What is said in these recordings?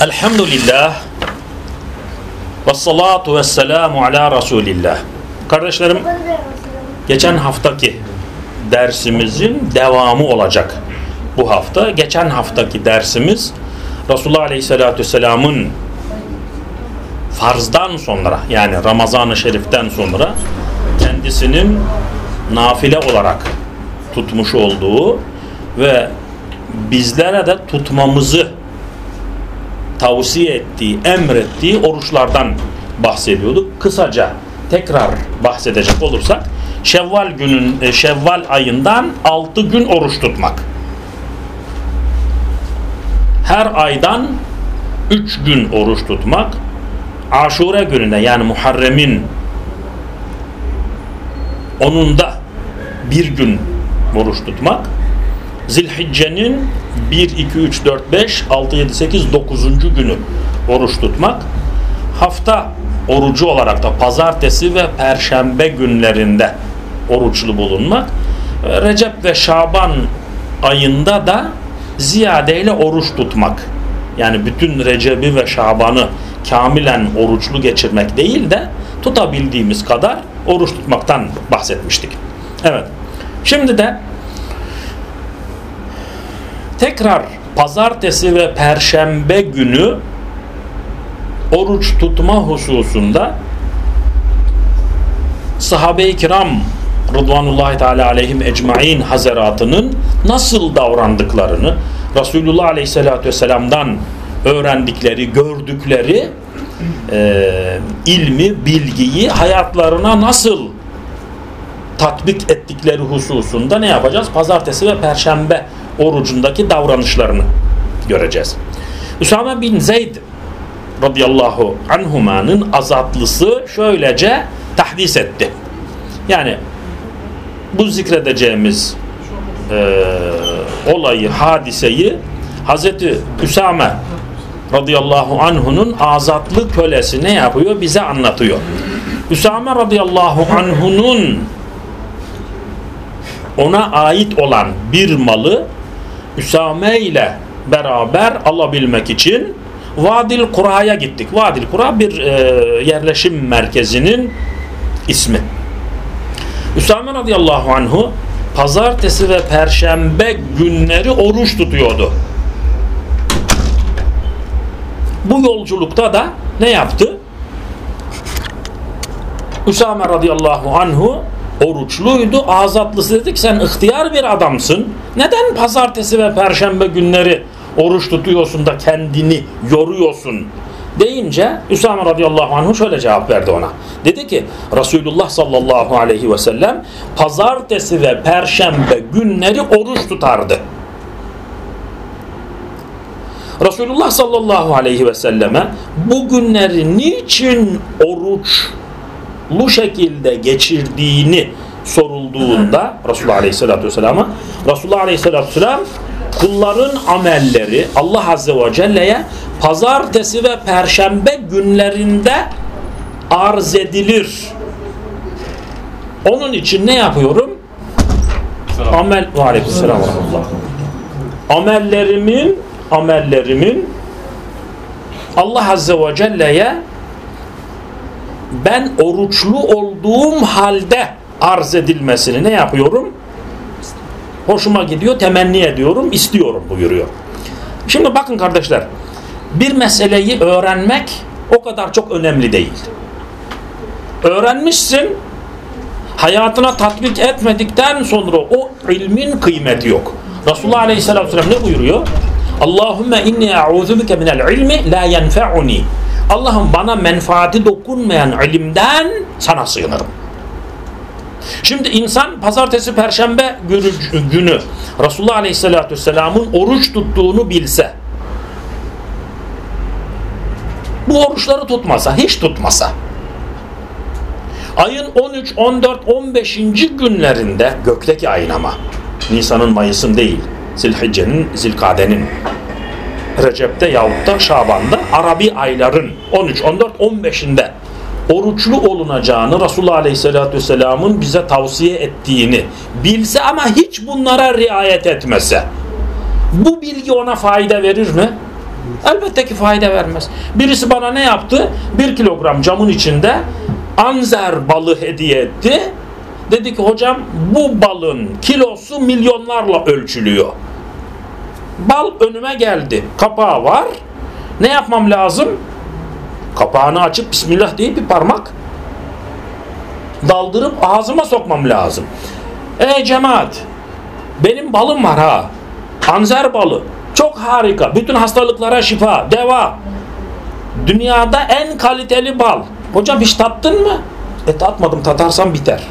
Elhamdülillah ve salatu ve selamu ala Resulillah. Kardeşlerim geçen haftaki dersimizin devamı olacak bu hafta. Geçen haftaki dersimiz Resulullah Aleyhisselatü Vesselam'ın farzdan sonra yani Ramazan-ı Şerif'ten sonra kendisinin nafile olarak tutmuş olduğu ve bizlere de tutmamızı tavsiye ettiği, emrettiği oruçlardan bahsediyorduk. Kısaca tekrar bahsedecek olursak Şevval günün e, Şevval ayından 6 gün oruç tutmak. Her aydan 3 gün oruç tutmak. Aşure gününde yani Muharrem'in onunda bir gün oruç tutmak. Zilhicce'nin 1, 2, 3, 4, 5, 6, 7, 8, 9. günü oruç tutmak. Hafta orucu olarak da pazartesi ve perşembe günlerinde oruçlu bulunmak. Recep ve Şaban ayında da ziyadeyle oruç tutmak. Yani bütün Recep'i ve Şaban'ı kamilen oruçlu geçirmek değil de tutabildiğimiz kadar oruç tutmaktan bahsetmiştik. Evet. Şimdi de tekrar pazartesi ve perşembe günü oruç tutma hususunda sahabe-i kiram Rıdvanullahi Teala aleyhim ecmain hazaratının nasıl davrandıklarını Resulullah Aleyhisselatü Vesselam'dan öğrendikleri, gördükleri e, ilmi, bilgiyi hayatlarına nasıl tatbik ettikleri hususunda ne yapacağız? Pazartesi ve perşembe orucundaki davranışlarını göreceğiz. Üsame bin Zeyd radıyallahu anhumanın azatlısı şöylece tahdis etti. Yani bu zikredeceğimiz e, olayı, hadiseyi Hazreti Üsame radıyallahu anhunun azatlı kölesi ne yapıyor? Bize anlatıyor. Üsame radıyallahu anhunun ona ait olan bir malı Üsame ile beraber alabilmek için Vadil Kura'ya gittik. Vadil Kura bir e, yerleşim merkezinin ismi. Üsame radıyallahu anhu pazartesi ve perşembe günleri oruç tutuyordu. Bu yolculukta da ne yaptı? Üsame radıyallahu anhu oruçluydu. Azatlısı dedik sen ihtiyar bir adamsın. Neden pazartesi ve perşembe günleri oruç tutuyorsun da kendini yoruyorsun deyince Üsame radıyallahu anh şöyle cevap verdi ona. Dedi ki Resulullah sallallahu aleyhi ve sellem pazartesi ve perşembe günleri oruç tutardı. Resulullah sallallahu aleyhi ve selleme bu günleri niçin oruçlu şekilde geçirdiğini sorulduğunda Resulullah aleyhissalatü vesselam'a Resulullah aleyhissalatü vesselam kulların amelleri Allah Azze ve Celle'ye pazartesi ve perşembe günlerinde arz edilir. Onun için ne yapıyorum? Selam. Amel aleykümselam Amellerimin amellerimin Allah Azze ve Celle'ye ben oruçlu olduğum halde arz edilmesini ne yapıyorum? hoşuma gidiyor, temenni ediyorum, istiyorum buyuruyor. Şimdi bakın kardeşler, bir meseleyi öğrenmek o kadar çok önemli değil. Öğrenmişsin, hayatına tatbik etmedikten sonra o ilmin kıymeti yok. Resulullah Aleyhisselatü Vesselam ne buyuruyor? Allahümme inni a'udhu bike minel ilmi la yenfe'uni. Allah'ım bana menfaati dokunmayan ilimden sana sığınırım. Şimdi insan pazartesi perşembe günü Resulullah Aleyhisselatü Vesselam'ın oruç tuttuğunu bilse bu oruçları tutmasa, hiç tutmasa ayın 13, 14, 15. günlerinde gökteki ayın ama Nisan'ın, Mayıs'ın değil Zilhicce'nin, Zilkade'nin Recep'te yahut da Şaban'da Arabi ayların 13, 14, 15'inde oruçlu olunacağını Resulullah Aleyhisselatü Vesselam'ın bize tavsiye ettiğini bilse ama hiç bunlara riayet etmese bu bilgi ona fayda verir mi? Elbette ki fayda vermez. Birisi bana ne yaptı? Bir kilogram camın içinde anzer balı hediye etti. Dedi ki hocam bu balın kilosu milyonlarla ölçülüyor. Bal önüme geldi. Kapağı var. Ne yapmam lazım? Kapağını açıp Bismillah deyip bir parmak daldırıp ağzıma sokmam lazım. Ey cemaat benim balım var ha. Anzer balı. Çok harika. Bütün hastalıklara şifa, deva. Dünyada en kaliteli bal. Hocam hiç tattın mı? E tatmadım. Tatarsam biter.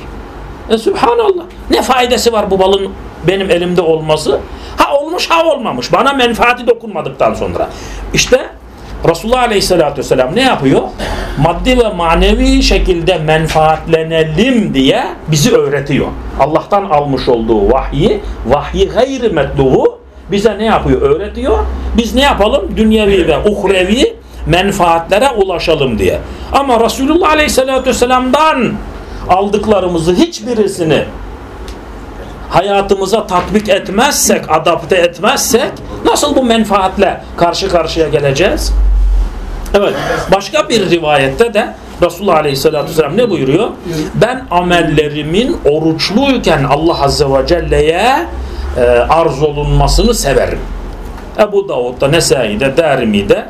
E subhanallah. Ne faydası var bu balın benim elimde olması? Ha olmuş ha olmamış. Bana menfaati dokunmadıktan sonra. İşte Resulullah Aleyhisselatü Vesselam ne yapıyor? Maddi ve manevi şekilde menfaatlenelim diye bizi öğretiyor. Allah'tan almış olduğu vahyi, vahyi gayri metluğu bize ne yapıyor? Öğretiyor. Biz ne yapalım? Dünyevi ve uhrevi menfaatlere ulaşalım diye. Ama Resulullah Aleyhisselatü Vesselam'dan aldıklarımızı hiçbirisini hayatımıza tatbik etmezsek, adapte etmezsek nasıl bu menfaatle karşı karşıya geleceğiz? Evet. Başka bir rivayette de Resulullah Aleyhisselatü Vesselam ne buyuruyor? Ben amellerimin oruçluyken Allah Azze ve Celle'ye e, arz olunmasını severim. Ebu Davud'da, Nesai'de, Derimi'de,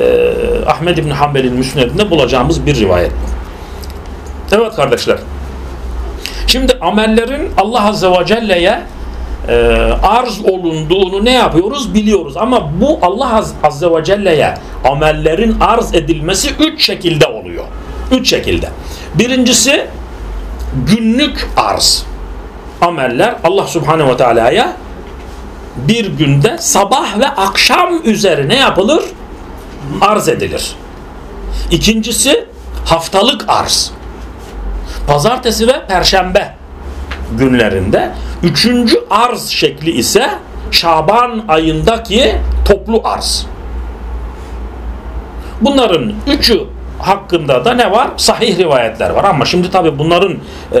e, Ahmed İbni Hanbel'in müsnedinde bulacağımız bir rivayet. Evet kardeşler. Şimdi amellerin Allah Azze ve Celle'ye e, arz olunduğunu ne yapıyoruz biliyoruz. Ama bu Allah Az Azze ve Celle'ye amellerin arz edilmesi üç şekilde oluyor. Üç şekilde. Birincisi günlük arz. Ameller Allah Subhanahu ve Teala'ya bir günde sabah ve akşam üzerine yapılır? Arz edilir. İkincisi haftalık arz pazartesi ve perşembe günlerinde. Üçüncü arz şekli ise Şaban ayındaki toplu arz. Bunların üçü hakkında da ne var? Sahih rivayetler var ama şimdi tabi bunların e,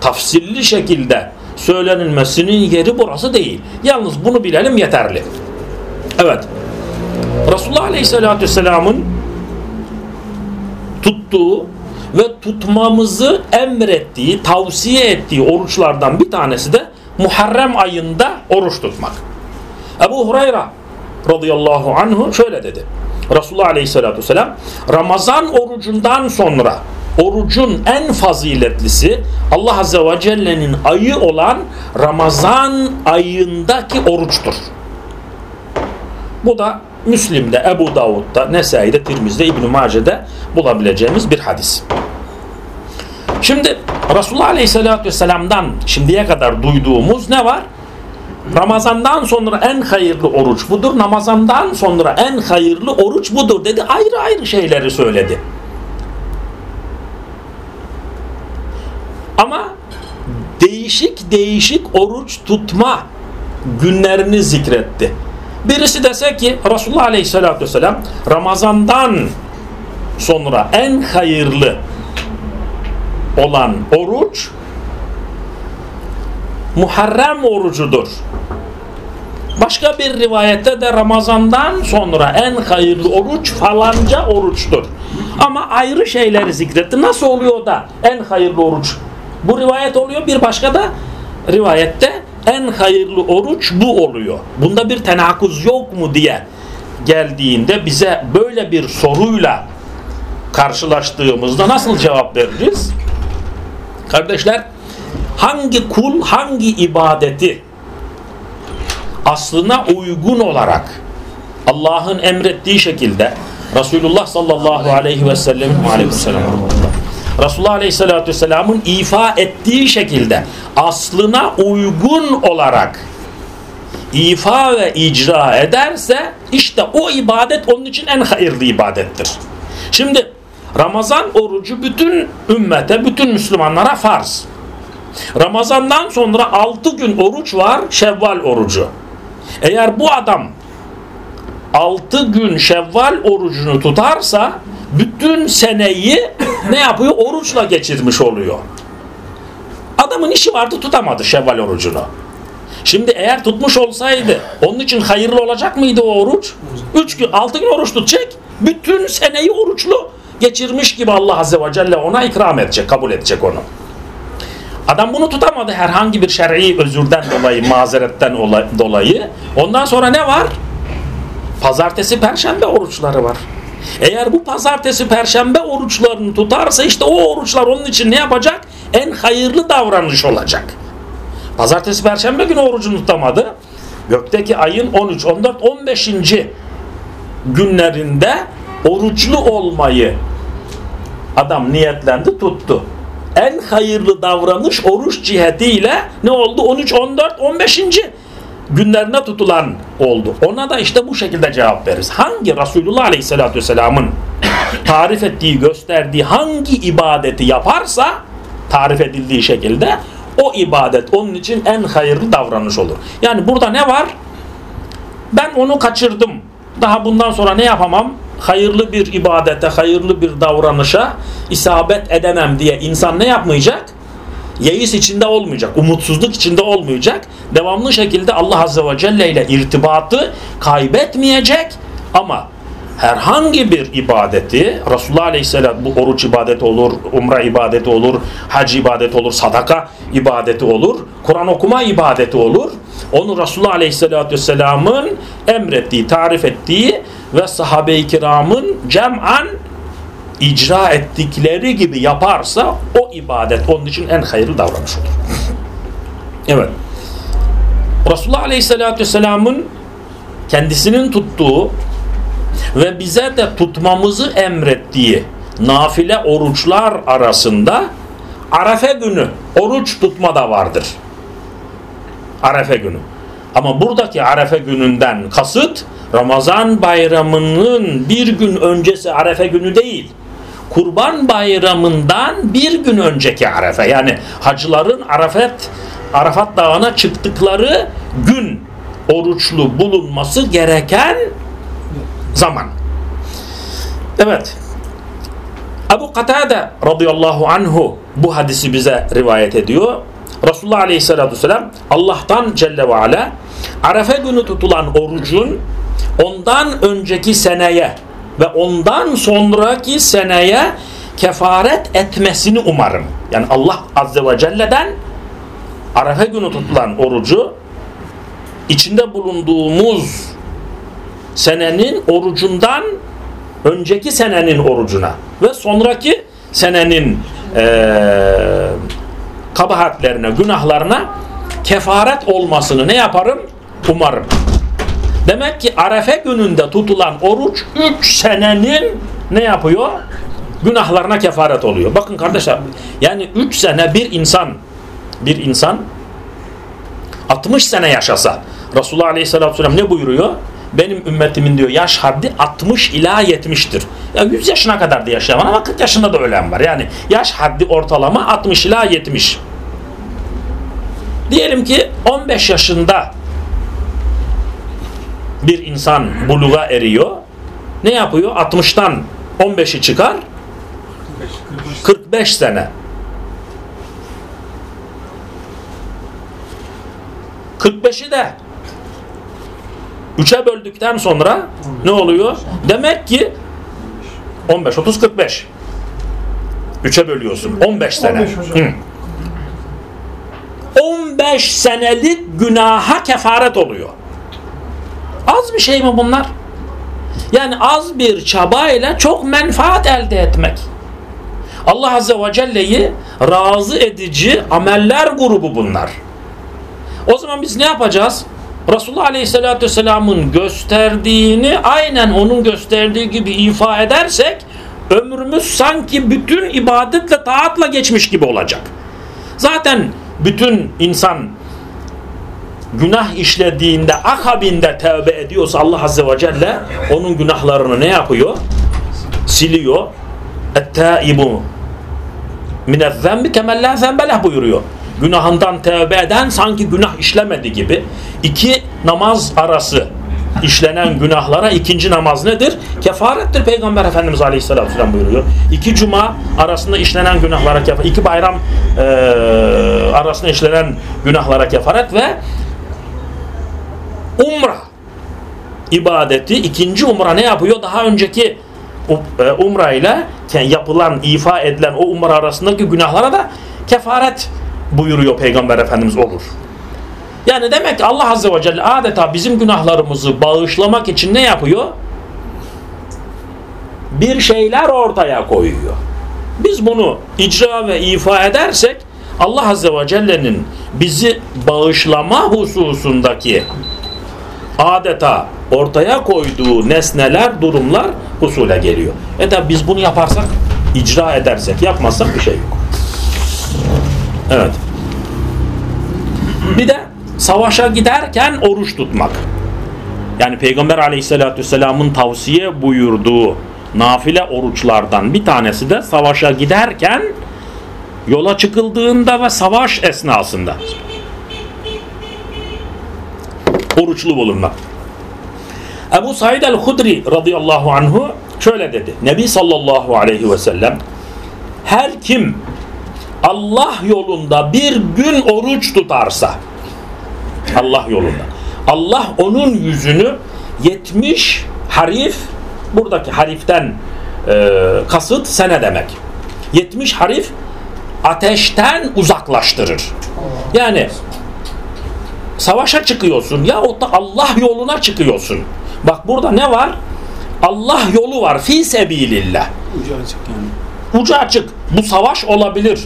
tafsilli şekilde söylenilmesinin yeri burası değil. Yalnız bunu bilelim yeterli. Evet. Resulullah Aleyhisselatü Vesselam'ın tuttuğu ve tutmamızı emrettiği, tavsiye ettiği oruçlardan bir tanesi de Muharrem ayında oruç tutmak. Ebu Hureyre radıyallahu anhu şöyle dedi. Resulullah aleyhissalatü vesselam Ramazan orucundan sonra orucun en faziletlisi Allah azze ve celle'nin ayı olan Ramazan ayındaki oruçtur. Bu da Müslim'de, Ebu Davud'da, Nesai'de, Tirmiz'de, İbn-i Mace'de bulabileceğimiz bir hadis. Şimdi Resulullah Aleyhisselatü Vesselam'dan şimdiye kadar duyduğumuz ne var? Ramazandan sonra en hayırlı oruç budur. Ramazandan sonra en hayırlı oruç budur dedi. Ayrı ayrı şeyleri söyledi. Ama değişik değişik oruç tutma günlerini zikretti. Birisi dese ki Resulullah Aleyhisselatü Vesselam Ramazan'dan sonra en hayırlı olan oruç Muharrem orucudur. Başka bir rivayette de Ramazan'dan sonra en hayırlı oruç falanca oruçtur. Ama ayrı şeyleri zikretti. Nasıl oluyor da en hayırlı oruç? Bu rivayet oluyor. Bir başka da rivayette en hayırlı oruç bu oluyor. Bunda bir tenakuz yok mu diye geldiğinde bize böyle bir soruyla karşılaştığımızda nasıl cevap veririz? Kardeşler hangi kul hangi ibadeti aslına uygun olarak Allah'ın emrettiği şekilde Resulullah sallallahu aleyhi ve sellem aleyhisselam Resulullah aleyhissalatü vesselamın ifa ettiği şekilde aslına uygun olarak ifa ve icra ederse işte o ibadet onun için en hayırlı ibadettir. Şimdi Ramazan orucu bütün ümmete, bütün Müslümanlara farz. Ramazandan sonra 6 gün oruç var, Şevval orucu. Eğer bu adam 6 gün Şevval orucunu tutarsa bütün seneyi ne yapıyor? Oruçla geçirmiş oluyor. Adamın işi vardı tutamadı Şevval orucunu. Şimdi eğer tutmuş olsaydı onun için hayırlı olacak mıydı o oruç? Üç gün, altı gün oruç tutacak. Bütün seneyi oruçlu geçirmiş gibi Allah Azze ve Celle ona ikram edecek, kabul edecek onu. Adam bunu tutamadı herhangi bir şer'i özürden dolayı, mazeretten dolayı. Ondan sonra ne var? Pazartesi, perşembe oruçları var. Eğer bu pazartesi, perşembe oruçlarını tutarsa işte o oruçlar onun için ne yapacak? En hayırlı davranış olacak. Pazartesi, perşembe günü orucunu tutamadı. Gökteki ayın 13, 14, 15. günlerinde oruçlu olmayı adam niyetlendi, tuttu en hayırlı davranış oruç cihetiyle ne oldu? 13, 14, 15. günlerine tutulan oldu. Ona da işte bu şekilde cevap veririz. Hangi Resulullah Aleyhisselatü Vesselam'ın tarif ettiği, gösterdiği hangi ibadeti yaparsa tarif edildiği şekilde o ibadet onun için en hayırlı davranış olur. Yani burada ne var? Ben onu kaçırdım. Daha bundan sonra ne yapamam? hayırlı bir ibadete, hayırlı bir davranışa isabet edemem diye insan ne yapmayacak? Yeis içinde olmayacak, umutsuzluk içinde olmayacak. Devamlı şekilde Allah Azze ve Celle ile irtibatı kaybetmeyecek ama herhangi bir ibadeti Resulullah Aleyhisselam bu oruç ibadeti olur, umre ibadeti olur, hac ibadeti olur, sadaka ibadeti olur, Kur'an okuma ibadeti olur. Onu Resulullah Aleyhisselatü Vesselam'ın emrettiği, tarif ettiği ve sahabe-i kiramın cem'an icra ettikleri gibi yaparsa o ibadet onun için en hayırlı davranış olur. evet. Resulullah Aleyhisselatü Vesselam'ın kendisinin tuttuğu ve bize de tutmamızı emrettiği nafile oruçlar arasında Arefe günü oruç tutma da vardır. Arefe günü. Ama buradaki Arefe gününden kasıt Ramazan bayramının bir gün öncesi Arefe günü değil. Kurban bayramından bir gün önceki Arefe. Yani hacıların Arafat, Arafat dağına çıktıkları gün oruçlu bulunması gereken zaman. Evet. Ebu Katade radıyallahu anhu bu hadisi bize rivayet ediyor. Resulullah aleyhissalatü vesselam Allah'tan Celle ve Ala Arefe günü tutulan orucun ondan önceki seneye ve ondan sonraki seneye kefaret etmesini umarım. Yani Allah Azze ve Celle'den Arefe günü tutulan orucu içinde bulunduğumuz senenin orucundan önceki senenin orucuna ve sonraki senenin ee, kabahatlerine, günahlarına kefaret olmasını ne yaparım? Umarım. Demek ki Arefe gününde tutulan oruç 3 senenin ne yapıyor? Günahlarına kefaret oluyor. Bakın kardeşler yani 3 sene bir insan bir insan 60 sene yaşasa Resulullah Aleyhisselatü Vesselam ne buyuruyor? Benim ümmetimin diyor yaş haddi 60 ila 70'tir. Ya 100 yaşına kadar da yaşayan ama 40 yaşında da ölen var. Yani yaş haddi ortalama 60 ila 70. Diyelim ki 15 yaşında bir insan buluğa eriyor. Ne yapıyor? 60'tan 15'i çıkar. 45 sene. 45'i de 3'e böldükten sonra ne oluyor? Demek ki 15, 30, 45. 3'e bölüyorsun. 15 sene. 15 senelik günaha kefaret oluyor. Az bir şey mi bunlar? Yani az bir çabayla çok menfaat elde etmek. Allah Azze ve Celle'yi razı edici ameller grubu bunlar. O zaman biz ne yapacağız? Resulullah Aleyhisselatü Vesselam'ın gösterdiğini aynen onun gösterdiği gibi ifa edersek ömrümüz sanki bütün ibadetle taatla geçmiş gibi olacak. Zaten bütün insan günah işlediğinde akabinde tevbe ediyorsa Allah Azze ve Celle onun günahlarını ne yapıyor? Siliyor. Ettaibu minezzembi kemellâ zembelah buyuruyor. Günahından tevbe eden sanki günah işlemedi gibi. iki namaz arası işlenen günahlara ikinci namaz nedir? Kefarettir Peygamber Efendimiz Aleyhisselatü Vesselam buyuruyor. İki cuma arasında işlenen günahlara kefaret, iki bayram e, arasında işlenen günahlara kefaret ve Umra ibadeti ikinci umra ne yapıyor? Daha önceki e, umra ile yapılan, ifa edilen o umra arasındaki günahlara da kefaret buyuruyor Peygamber Efendimiz olur. Yani demek ki Allah Azze ve Celle adeta bizim günahlarımızı bağışlamak için ne yapıyor? Bir şeyler ortaya koyuyor. Biz bunu icra ve ifa edersek Allah Azze ve Celle'nin bizi bağışlama hususundaki adeta ortaya koyduğu nesneler, durumlar husule geliyor. E tabi biz bunu yaparsak, icra edersek, yapmazsak bir şey yok. Evet. Bir de savaşa giderken oruç tutmak. Yani Peygamber aleyhissalatü vesselamın tavsiye buyurduğu nafile oruçlardan bir tanesi de savaşa giderken yola çıkıldığında ve savaş esnasında oruçlu bulunmak. Ebu Said el-Hudri radıyallahu anhu şöyle dedi. Nebi sallallahu aleyhi ve sellem her kim Allah yolunda bir gün oruç tutarsa Allah yolunda Allah onun yüzünü 70 harif buradaki hariften e, kasıt sene demek 70 harif ateşten uzaklaştırır yani savaşa çıkıyorsun. Ya o da Allah yoluna çıkıyorsun. Bak burada ne var? Allah yolu var. Fi sebilillah. Ucu açık yani. Ucu açık. Bu savaş olabilir.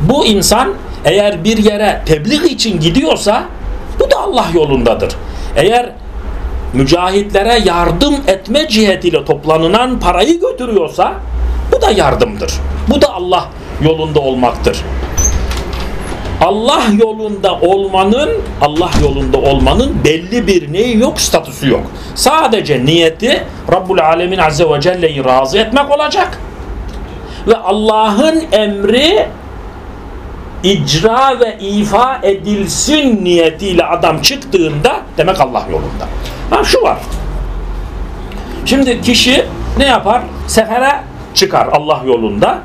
Bu insan eğer bir yere tebliğ için gidiyorsa bu da Allah yolundadır. Eğer mücahitlere yardım etme cihetiyle toplanılan parayı götürüyorsa bu da yardımdır. Bu da Allah yolunda olmaktır. Allah yolunda olmanın Allah yolunda olmanın belli bir neyi yok statüsü yok. Sadece niyeti Rabbul Alemin Azze ve Celle'yi razı etmek olacak. Ve Allah'ın emri icra ve ifa edilsin niyetiyle adam çıktığında demek Allah yolunda. Ha şu var. Şimdi kişi ne yapar? Sefere çıkar Allah yolunda.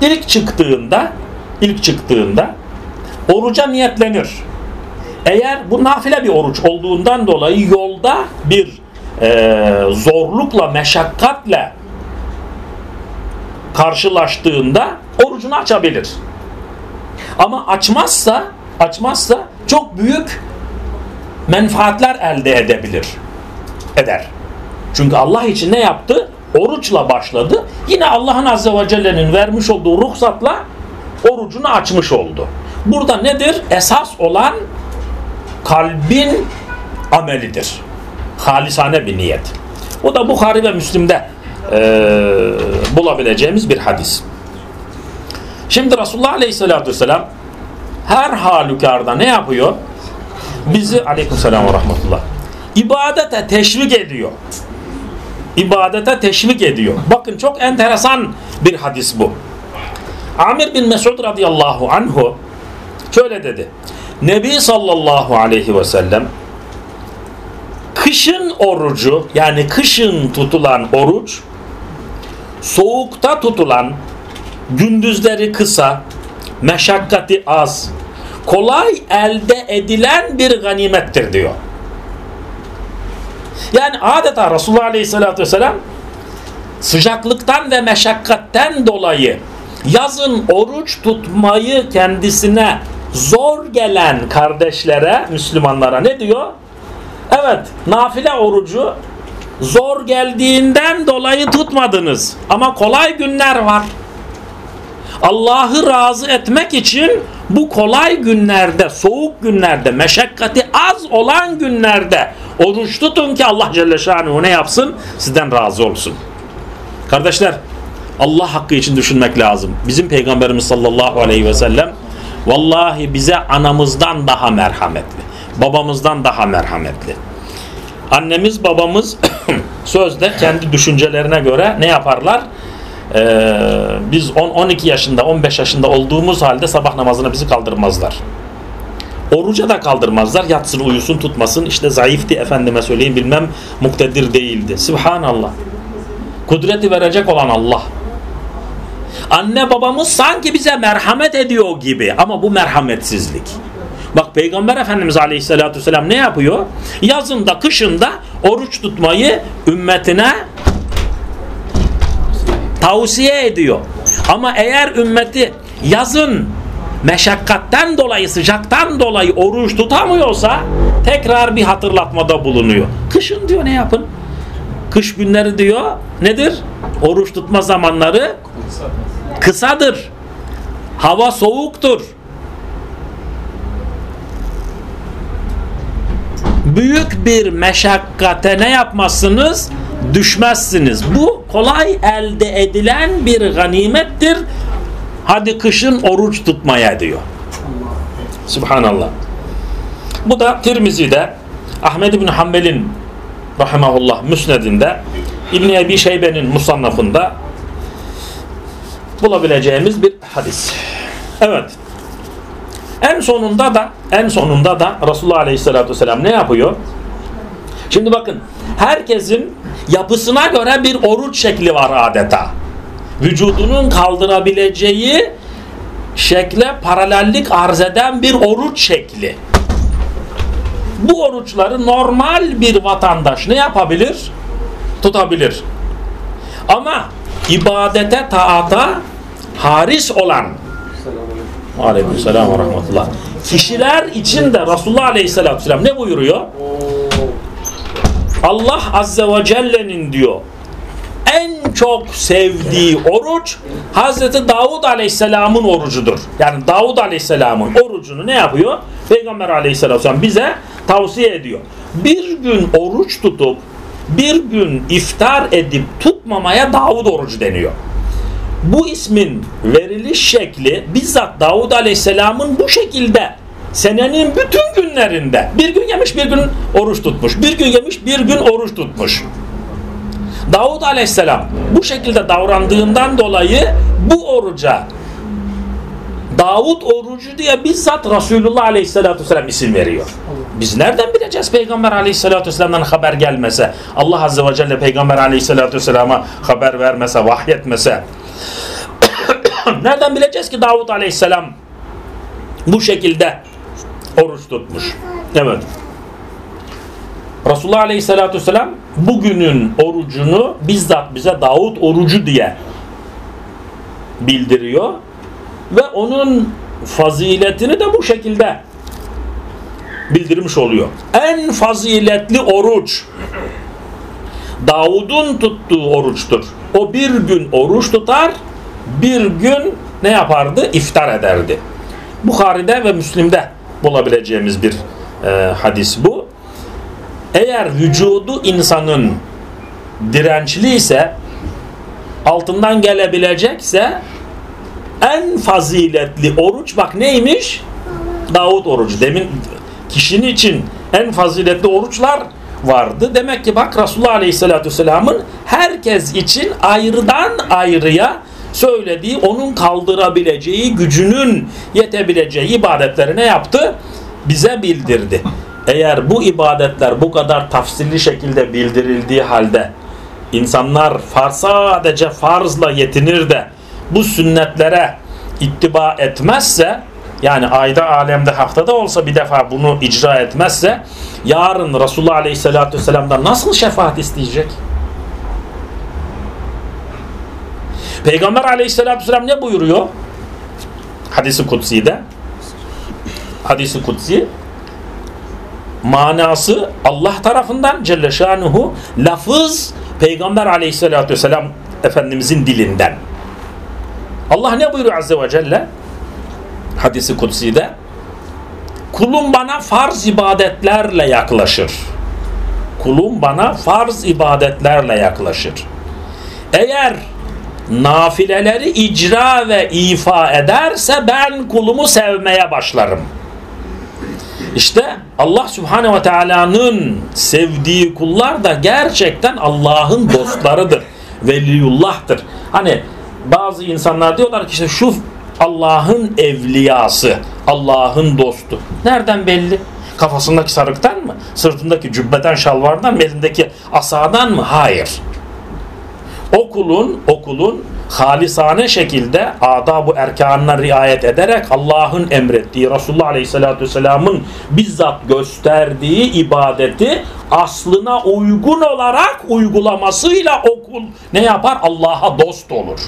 İlk çıktığında ilk çıktığında oruca niyetlenir. Eğer bu nafile bir oruç olduğundan dolayı yolda bir e, zorlukla, meşakkatle karşılaştığında orucunu açabilir. Ama açmazsa açmazsa çok büyük menfaatler elde edebilir. Eder. Çünkü Allah için ne yaptı? Oruçla başladı. Yine Allah'ın Azze ve Celle'nin vermiş olduğu ruhsatla orucunu açmış oldu. Burada nedir? Esas olan kalbin amelidir. Halisane bir niyet. O da Bukhari ve Müslim'de e, bulabileceğimiz bir hadis. Şimdi Resulullah Aleyhisselatü Vesselam her halükarda ne yapıyor? Bizi aleykümselam ve rahmetullah ibadete teşvik ediyor. İbadete teşvik ediyor. Bakın çok enteresan bir hadis bu. Amir bin Mesud radıyallahu anhu şöyle dedi. Nebi sallallahu aleyhi ve sellem kışın orucu yani kışın tutulan oruç soğukta tutulan gündüzleri kısa, meşakkati az, kolay elde edilen bir ganimettir diyor. Yani adeta Resulullah Aleyhisselatü Vesselam sıcaklıktan ve meşakkatten dolayı yazın oruç tutmayı kendisine zor gelen kardeşlere, Müslümanlara ne diyor? Evet, nafile orucu zor geldiğinden dolayı tutmadınız. Ama kolay günler var. Allah'ı razı etmek için bu kolay günlerde, soğuk günlerde, meşakkati az olan günlerde oruç tutun ki Allah Celle Şanuhu ne yapsın? Sizden razı olsun. Kardeşler, Allah hakkı için düşünmek lazım. Bizim Peygamberimiz sallallahu aleyhi ve sellem vallahi bize anamızdan daha merhametli. Babamızdan daha merhametli. Annemiz babamız sözde kendi düşüncelerine göre ne yaparlar? Ee, biz 10-12 yaşında 15 yaşında olduğumuz halde sabah namazına bizi kaldırmazlar. Oruca da kaldırmazlar. Yatsın uyusun tutmasın. İşte zayıftı efendime söyleyeyim bilmem muktedir değildi. Subhanallah. Kudreti verecek olan Allah. Anne babamız sanki bize merhamet ediyor gibi ama bu merhametsizlik. Bak Peygamber Efendimiz Aleyhisselatü Vesselam ne yapıyor? Yazında kışında oruç tutmayı ümmetine tavsiye ediyor. Ama eğer ümmeti yazın meşakkatten dolayı sıcaktan dolayı oruç tutamıyorsa tekrar bir hatırlatmada bulunuyor. Kışın diyor ne yapın? Kış günleri diyor nedir? Oruç tutma zamanları kısadır. Hava soğuktur. Büyük bir meşakkate ne yapmazsınız? Düşmezsiniz. Bu kolay elde edilen bir ganimettir. Hadi kışın oruç tutmaya diyor. Subhanallah. Bu da Tirmizi'de Ahmed bin Hanbel'in rahimahullah müsnedinde İbn Ebi Şeybe'nin musannafında bulabileceğimiz bir hadis. Evet. En sonunda da en sonunda da Resulullah Aleyhisselatü Vesselam ne yapıyor? Şimdi bakın herkesin yapısına göre bir oruç şekli var adeta. Vücudunun kaldırabileceği şekle paralellik arz eden bir oruç şekli. Bu oruçları normal bir vatandaş ne yapabilir? Tutabilir. Ama ibadete, taata haris olan Aleykümselam ve rahmetullah. Kişiler için de Resulullah Aleyhisselatü Vesselam ne buyuruyor? Allah Azze ve Celle'nin diyor en çok sevdiği oruç Hazreti Davud Aleyhisselam'ın orucudur. Yani Davud Aleyhisselam'ın orucunu ne yapıyor? Peygamber Aleyhisselam bize tavsiye ediyor. Bir gün oruç tutup bir gün iftar edip tutmamaya Davud orucu deniyor. Bu ismin veriliş şekli bizzat Davud Aleyhisselam'ın bu şekilde senenin bütün günlerinde bir gün yemiş bir gün oruç tutmuş. Bir gün yemiş bir gün oruç tutmuş. Davud Aleyhisselam bu şekilde davrandığından dolayı bu oruca Davud orucu diye bizzat Resulullah Aleyhisselatü Vesselam isim veriyor. Biz nereden bileceğiz Peygamber Aleyhisselatü Vesselam'dan haber gelmese, Allah Azze ve Celle Peygamber Aleyhisselatü Vesselam'a haber vermese, vahyetmese. nereden bileceğiz ki Davud Aleyhisselam bu şekilde oruç tutmuş? Evet. Resulullah Aleyhisselatü Vesselam bugünün orucunu bizzat bize Davud orucu diye bildiriyor ve onun faziletini de bu şekilde bildirmiş oluyor. En faziletli oruç Davud'un tuttuğu oruçtur. O bir gün oruç tutar, bir gün ne yapardı? İftar ederdi. Bukhari'de ve Müslim'de bulabileceğimiz bir e, hadis bu. Eğer vücudu insanın dirençli ise altından gelebilecekse en faziletli oruç bak neymiş? Davut orucu. Demin kişinin için en faziletli oruçlar vardı. Demek ki bak Resulullah Aleyhisselatü Vesselam'ın herkes için ayrıdan ayrıya söylediği, onun kaldırabileceği, gücünün yetebileceği ibadetleri ne yaptı? Bize bildirdi. Eğer bu ibadetler bu kadar tafsilli şekilde bildirildiği halde insanlar far sadece farzla yetinir de bu sünnetlere ittiba etmezse yani ayda alemde haftada olsa bir defa bunu icra etmezse yarın Resulullah Aleyhisselatü Vesselam'dan nasıl şefaat isteyecek? Peygamber Aleyhisselatü Vesselam ne buyuruyor? Hadisi Kutsi'de Hadisi Kutsi manası Allah tarafından Celle Şanuhu lafız Peygamber Aleyhisselatü Vesselam Efendimizin dilinden. Allah ne buyuruyor Azze ve Celle? Hadisi Kutsi'de kulum bana farz ibadetlerle yaklaşır. Kulum bana farz ibadetlerle yaklaşır. Eğer nafileleri icra ve ifa ederse ben kulumu sevmeye başlarım. İşte Allah Subhanahu ve Taala'nın sevdiği kullar da gerçekten Allah'ın dostlarıdır. Veliyullah'tır. Hani bazı insanlar diyorlar ki işte şu Allah'ın evliyası, Allah'ın dostu. Nereden belli? Kafasındaki sarıktan mı? Sırtındaki cübbeden, şalvardan mı? Elindeki asadan mı? Hayır. Okulun, okulun halisane şekilde adab-ı erkanına riayet ederek Allah'ın emrettiği Resulullah Aleyhisselatü Vesselam'ın bizzat gösterdiği ibadeti aslına uygun olarak uygulamasıyla okul ne yapar? Allah'a dost olur.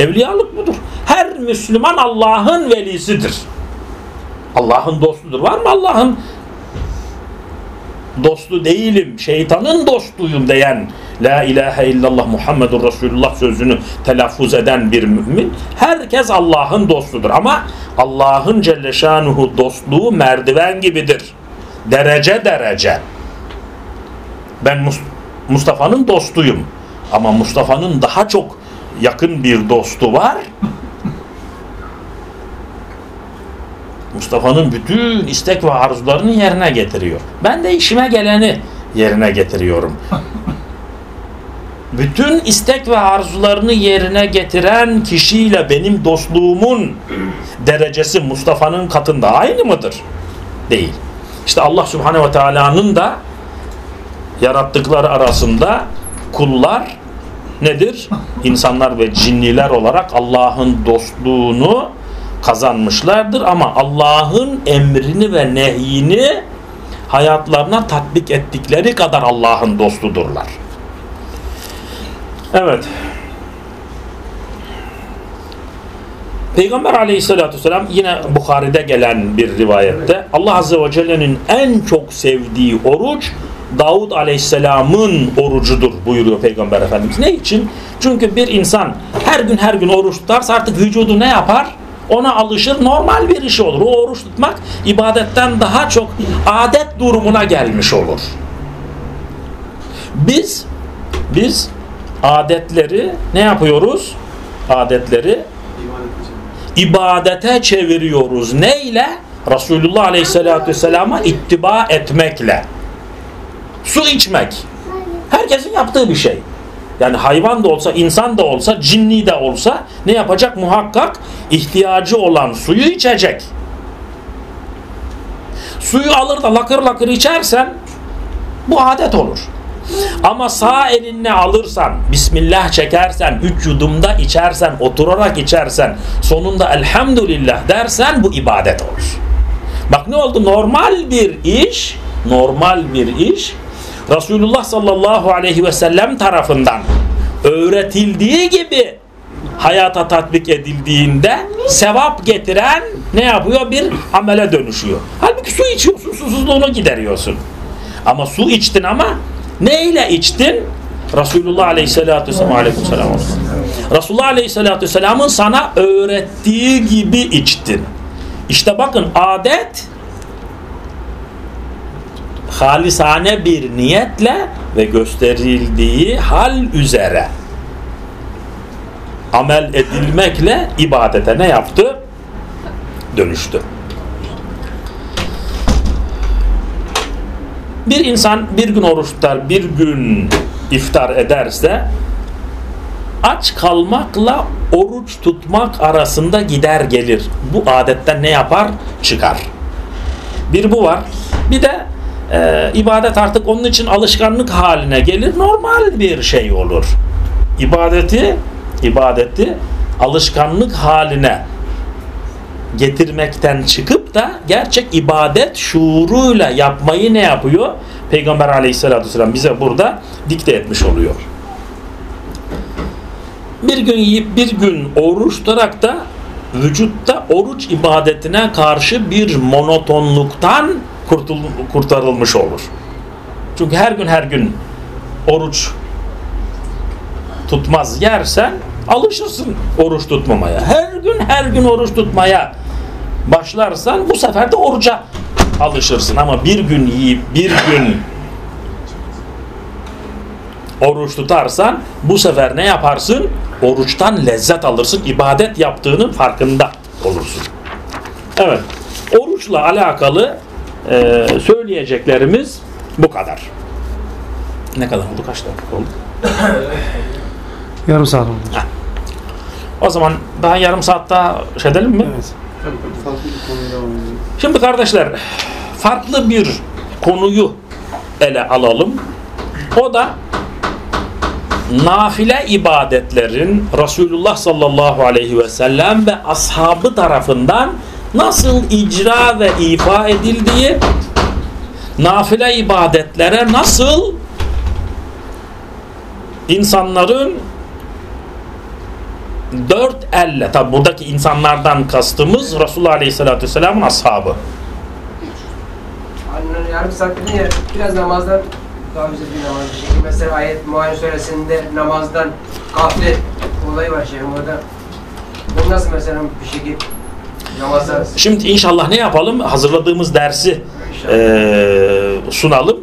Evliyalık budur. Her Müslüman Allah'ın velisidir. Allah'ın dostudur. Var mı Allah'ın dostu değilim, şeytanın dostuyum diyen La ilahe illallah Muhammedur Resulullah sözünü telaffuz eden bir mümin herkes Allah'ın dostudur. Ama Allah'ın Celle Şanuhu dostluğu merdiven gibidir. Derece derece. Ben Mustafa'nın dostuyum. Ama Mustafa'nın daha çok yakın bir dostu var. Mustafa'nın bütün istek ve arzularını yerine getiriyor. Ben de işime geleni yerine getiriyorum. Bütün istek ve arzularını yerine getiren kişiyle benim dostluğumun derecesi Mustafa'nın katında aynı mıdır? Değil. İşte Allah Subhanahu ve Teala'nın da yarattıkları arasında kullar nedir? İnsanlar ve cinniler olarak Allah'ın dostluğunu kazanmışlardır ama Allah'ın emrini ve nehyini hayatlarına tatbik ettikleri kadar Allah'ın dostudurlar. Evet. Peygamber aleyhissalatü vesselam yine Bukhari'de gelen bir rivayette Allah azze ve celle'nin en çok sevdiği oruç Davud aleyhisselamın orucudur buyuruyor Peygamber Efendimiz. Ne için? Çünkü bir insan her gün her gün oruç tutarsa artık vücudu ne yapar? Ona alışır normal bir iş olur. O oruç tutmak ibadetten daha çok adet durumuna gelmiş olur. Biz biz adetleri ne yapıyoruz? Adetleri ibadete çeviriyoruz. Neyle? Resulullah Aleyhisselatü Vesselam'a ittiba etmekle. Su içmek. Herkesin yaptığı bir şey. Yani hayvan da olsa, insan da olsa, cinni de olsa ne yapacak? Muhakkak ihtiyacı olan suyu içecek. Suyu alır da lakır lakır içersen bu adet olur. Ama sağ elinle alırsan, Bismillah çekersen, üç yudumda içersen, oturarak içersen, sonunda elhamdülillah dersen bu ibadet olur. Bak ne oldu? Normal bir iş, normal bir iş Resulullah sallallahu aleyhi ve sellem tarafından öğretildiği gibi hayata tatbik edildiğinde sevap getiren ne yapıyor? Bir amele dönüşüyor. Halbuki su içiyorsun, susuzluğunu gideriyorsun. Ama su içtin ama neyle içtin? Resulullah Aleyhisselatü Vesselam Resulullah Aleyhisselatü Vesselam'ın sana öğrettiği gibi içtin. İşte bakın adet halisane bir niyetle ve gösterildiği hal üzere amel edilmekle ibadete ne yaptı? Dönüştü. Bir insan bir gün oruç tutar, bir gün iftar ederse aç kalmakla oruç tutmak arasında gider gelir. Bu adetten ne yapar? Çıkar. Bir bu var. Bir de e, ibadet artık onun için alışkanlık haline gelir. Normal bir şey olur. İbadeti ibadeti alışkanlık haline getirmekten çıkıp da gerçek ibadet şuuruyla yapmayı ne yapıyor? Peygamber aleyhissalatü vesselam bize burada dikte etmiş oluyor. Bir gün yiyip bir gün oruç tutarak da vücutta oruç ibadetine karşı bir monotonluktan kurtul, kurtarılmış olur. Çünkü her gün her gün oruç tutmaz yersen alışırsın oruç tutmamaya. Her gün her gün oruç tutmaya başlarsan bu sefer de oruca alışırsın. Ama bir gün yiyip bir gün oruç tutarsan bu sefer ne yaparsın? Oruçtan lezzet alırsın. İbadet yaptığının farkında olursun. Evet. Oruçla alakalı e, söyleyeceklerimiz bu kadar. Ne kadar oldu? Kaç dakika oldu? Yarım saat oldu. Ha. O zaman daha yarım saat daha şey edelim mi? Evet. Şimdi kardeşler farklı bir konuyu ele alalım. O da nafile ibadetlerin Resulullah sallallahu aleyhi ve sellem ve ashabı tarafından nasıl icra ve ifa edildiği, nafile ibadetlere nasıl insanların dört elle, tabi buradaki insanlardan kastımız Resulullah aleyhissalatü vesselamın ashabı. Yarım saat dedin ya biraz namazdan daha güzel bir namaz bir şekilde. Mesela ayet Muayyen suresinde namazdan gaflet olayı var şeyim orada. Bu nasıl mesela bir şekilde namazda Şimdi inşallah ne yapalım? Hazırladığımız dersi eee, sunalım.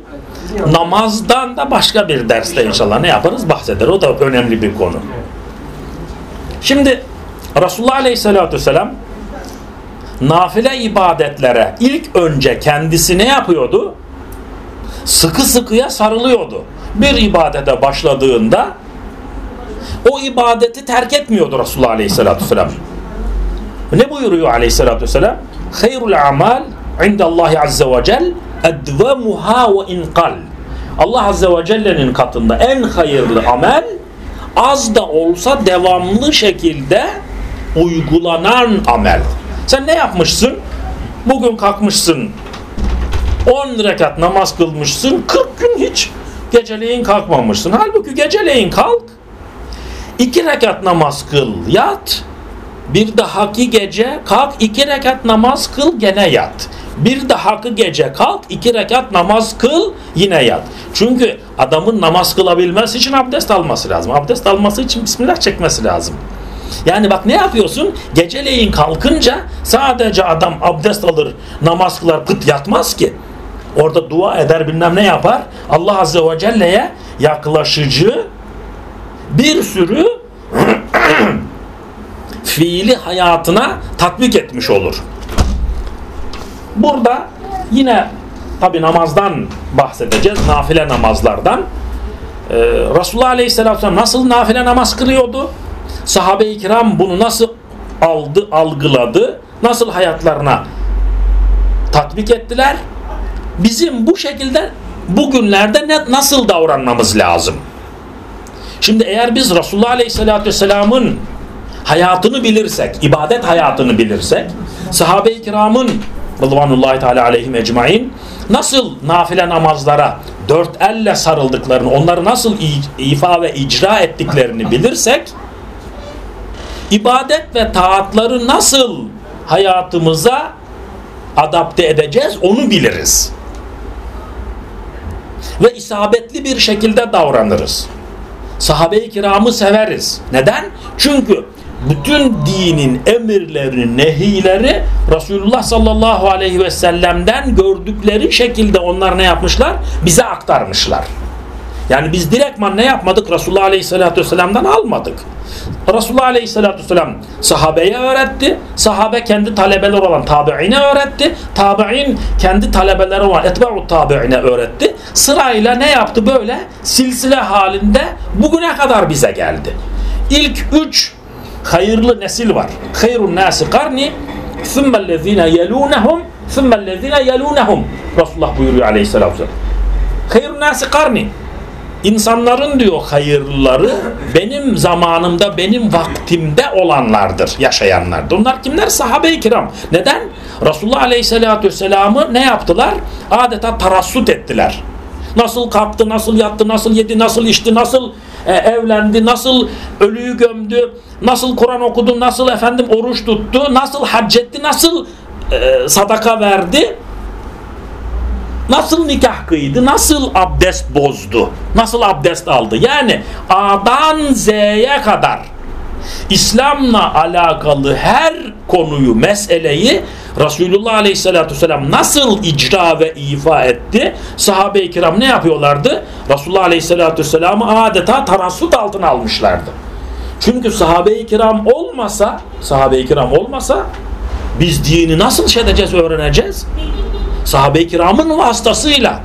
Namazdan da başka bir derste inşallah ne yaparız? Bahseder. O da önemli bir konu. Şimdi Resulullah Aleyhisselatü Vesselam nafile ibadetlere ilk önce kendisi ne yapıyordu? Sıkı sıkıya sarılıyordu. Bir ibadete başladığında o ibadeti terk etmiyordu Resulullah Aleyhisselatü Vesselam. Ne buyuruyor Aleyhisselatü Vesselam? Hayrul amal indallahi azze ve cel edvemuha ve inqal. Allah azze ve celle'nin katında en hayırlı amel az da olsa devamlı şekilde uygulanan amel. Sen ne yapmışsın? Bugün kalkmışsın 10 rekat namaz kılmışsın 40 gün hiç geceleyin kalkmamışsın. Halbuki geceleyin kalk 2 rekat namaz kıl yat bir dahaki gece kalk iki rekat namaz kıl gene yat. Bir dahaki gece kalk iki rekat namaz kıl yine yat. Çünkü adamın namaz kılabilmesi için abdest alması lazım. Abdest alması için bismillah çekmesi lazım. Yani bak ne yapıyorsun? Geceleyin kalkınca sadece adam abdest alır, namaz kılar, pıt yatmaz ki. Orada dua eder bilmem ne yapar. Allah Azze ve Celle'ye yaklaşıcı bir sürü fiili hayatına tatbik etmiş olur. Burada yine tabi namazdan bahsedeceğiz. Nafile namazlardan. Ee, Resulullah Aleyhisselatü Vesselam nasıl nafile namaz kılıyordu? Sahabe-i kiram bunu nasıl aldı, algıladı? Nasıl hayatlarına tatbik ettiler? Bizim bu şekilde bugünlerde ne, nasıl davranmamız lazım? Şimdi eğer biz Resulullah Aleyhisselatü Vesselam'ın hayatını bilirsek, ibadet hayatını bilirsek, sahabe-i kiramın Rıdvanullahi Teala aleyhim ecmain nasıl nafile namazlara dört elle sarıldıklarını, onları nasıl ifa ve icra ettiklerini bilirsek, ibadet ve taatları nasıl hayatımıza adapte edeceğiz onu biliriz. Ve isabetli bir şekilde davranırız. Sahabe-i kiramı severiz. Neden? Çünkü bütün dinin emirleri, nehileri Resulullah sallallahu aleyhi ve sellem'den gördükleri şekilde onlar ne yapmışlar? Bize aktarmışlar. Yani biz direktman ne yapmadık? Resulullah aleyhissalatü vesselam'dan almadık. Resulullah aleyhissalatü vesselam sahabeye öğretti. Sahabe kendi talebeler olan tabi'ine öğretti. Tabi'in kendi talebeleri olan etba'u tabi'ine öğretti. Sırayla ne yaptı böyle? Silsile halinde bugüne kadar bize geldi. İlk üç hayırlı nesil var. Hayrun nasi karni thummellezine yelunehum thummellezine yelunehum Resulullah buyuruyor aleyhissalatü vesselam. Hayrun nasi karni İnsanların diyor hayırları benim zamanımda, benim vaktimde olanlardır, yaşayanlardır. Onlar kimler? Sahabe-i kiram. Neden? Resulullah Aleyhisselatü Vesselam'ı ne yaptılar? Adeta tarassut ettiler. Nasıl kalktı, nasıl yattı, nasıl yedi, nasıl içti, nasıl e, evlendi, nasıl ölüyü gömdü, nasıl Kur'an okudu, nasıl efendim oruç tuttu, nasıl hac etti, nasıl e, sadaka verdi Nasıl nikah kıydı? Nasıl abdest bozdu? Nasıl abdest aldı? Yani A'dan Z'ye kadar İslam'la alakalı her konuyu, meseleyi Resulullah Aleyhisselatü Vesselam nasıl icra ve ifa etti? Sahabe-i kiram ne yapıyorlardı? Resulullah Aleyhisselatü Vesselam'ı adeta tarassut altına almışlardı. Çünkü sahabe-i kiram olmasa, sahabe-i kiram olmasa biz dini nasıl şey edeceğiz, öğreneceğiz? sahabe-i kiramın vasıtasıyla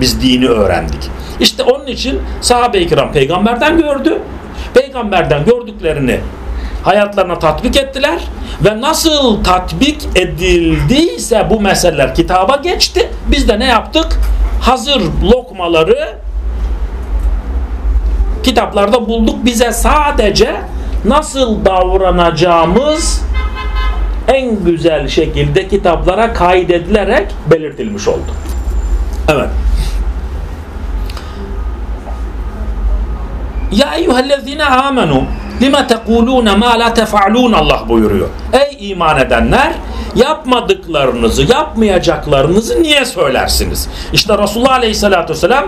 biz dini öğrendik. İşte onun için sahabe-i kiram peygamberden gördü. Peygamberden gördüklerini hayatlarına tatbik ettiler ve nasıl tatbik edildiyse bu meseleler kitaba geçti. Biz de ne yaptık? Hazır lokmaları kitaplarda bulduk. Bize sadece nasıl davranacağımız en güzel şekilde kitaplara kaydedilerek belirtilmiş oldu. Evet. Ya eyyühellezine amenu lima tekulune ma la tefa'lun Allah buyuruyor. Ey iman edenler yapmadıklarınızı yapmayacaklarınızı niye söylersiniz? İşte Resulullah Aleyhisselatü Vesselam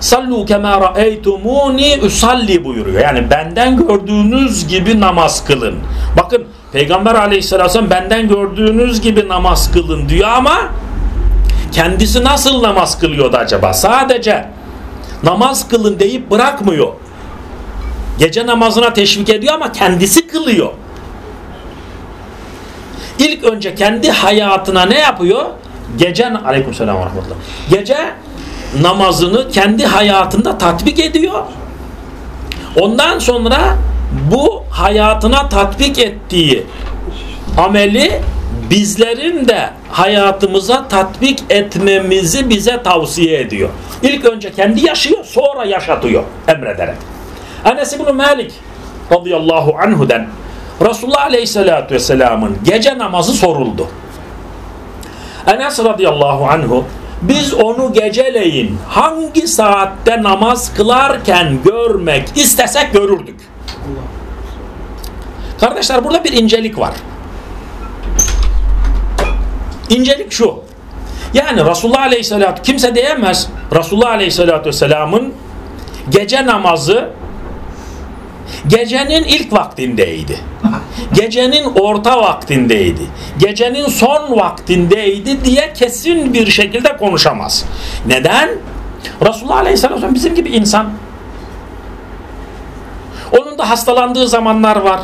sallu kema ra'eytumuni usalli buyuruyor. Yani benden gördüğünüz gibi namaz kılın. Bakın Peygamber aleyhisselam benden gördüğünüz gibi namaz kılın diyor ama kendisi nasıl namaz kılıyordu acaba? Sadece namaz kılın deyip bırakmıyor. Gece namazına teşvik ediyor ama kendisi kılıyor. İlk önce kendi hayatına ne yapıyor? Gece aleykümselam ve rahmetullah. Gece namazını kendi hayatında tatbik ediyor. Ondan sonra bu hayatına tatbik ettiği ameli bizlerin de hayatımıza tatbik etmemizi bize tavsiye ediyor. İlk önce kendi yaşıyor sonra yaşatıyor emrederek. Enes İbni Malik radıyallahu anhu'den Resulullah aleyhissalatü vesselamın gece namazı soruldu. Enes radıyallahu anhu biz onu geceleyin hangi saatte namaz kılarken görmek istesek görürdük. Kardeşler burada bir incelik var. İncelik şu. Yani Resulullah Aleyhisselatü kimse diyemez Resulullah Aleyhisselatü Vesselam'ın gece namazı gecenin ilk vaktindeydi. Gecenin orta vaktindeydi. Gecenin son vaktindeydi diye kesin bir şekilde konuşamaz. Neden? Resulullah Aleyhisselam bizim gibi insan. Onun da hastalandığı zamanlar var.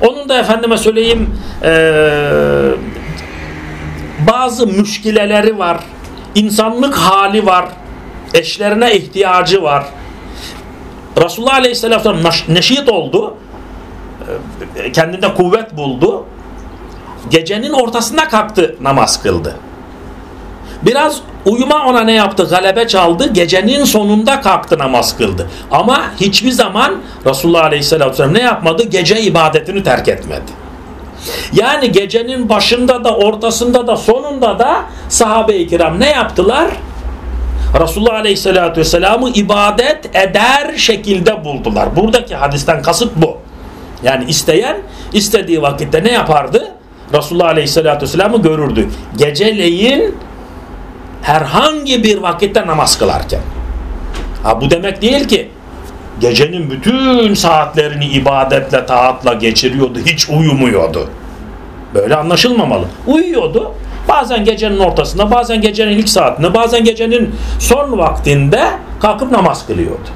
Onun da efendime söyleyeyim ee, bazı müşkileleri var. İnsanlık hali var. Eşlerine ihtiyacı var. Resulullah Aleyhisselam neşit oldu. Kendinde kuvvet buldu. Gecenin ortasında kalktı namaz kıldı. Biraz uyuma ona ne yaptı? Galebe çaldı. Gecenin sonunda kalktı namaz kıldı. Ama hiçbir zaman Resulullah Aleyhisselam ne yapmadı? Gece ibadetini terk etmedi. Yani gecenin başında da ortasında da sonunda da sahabe-i kiram ne yaptılar? Resulullah Aleyhisselatü Vesselam'ı ibadet eder şekilde buldular. Buradaki hadisten kasıt bu. Yani isteyen istediği vakitte ne yapardı? Resulullah Aleyhisselatü Vesselam'ı görürdü. Geceleyin herhangi bir vakitte namaz kılarken. Ha, bu demek değil ki gecenin bütün saatlerini ibadetle, taatla geçiriyordu. Hiç uyumuyordu. Böyle anlaşılmamalı. Uyuyordu. Bazen gecenin ortasında, bazen gecenin ilk saatinde, bazen gecenin son vaktinde kalkıp namaz kılıyordu.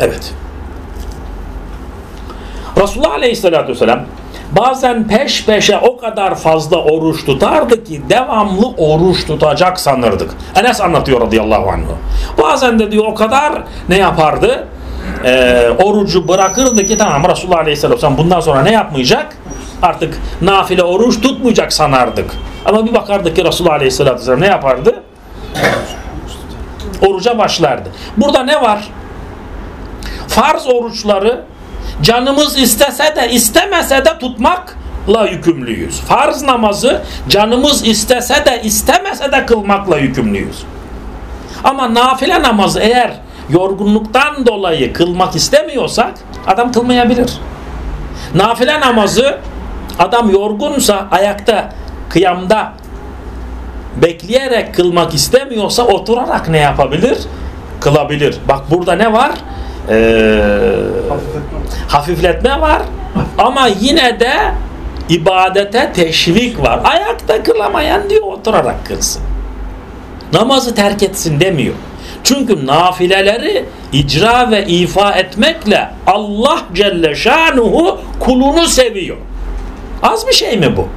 Evet. Resulullah Aleyhisselatü Vesselam bazen peş peşe o kadar fazla oruç tutardı ki devamlı oruç tutacak sanırdık. Enes anlatıyor radıyallahu anh. Bazen de diyor o kadar ne yapardı? Ee, orucu bırakırdı ki tamam Resulullah Aleyhisselam bundan sonra ne yapmayacak? Artık nafile oruç tutmayacak sanardık. Ama bir bakardık ki Resulullah Aleyhisselatü Vesselam ne yapardı? Oruca başlardı. Burada ne var? Farz oruçları canımız istese de istemese de tutmakla yükümlüyüz. Farz namazı canımız istese de istemese de kılmakla yükümlüyüz. Ama nafile namazı eğer yorgunluktan dolayı kılmak istemiyorsak adam kılmayabilir. Nafile namazı adam yorgunsa ayakta, kıyamda bekleyerek kılmak istemiyorsa oturarak ne yapabilir? Kılabilir. Bak burada ne var? Ee, hafifletme var ama yine de ibadete teşvik var. Ayakta kılamayan diyor oturarak kılsın. Namazı terk etsin demiyor. Çünkü nafileleri icra ve ifa etmekle Allah Celle Şanuhu kulunu seviyor. Az bir şey mi bu?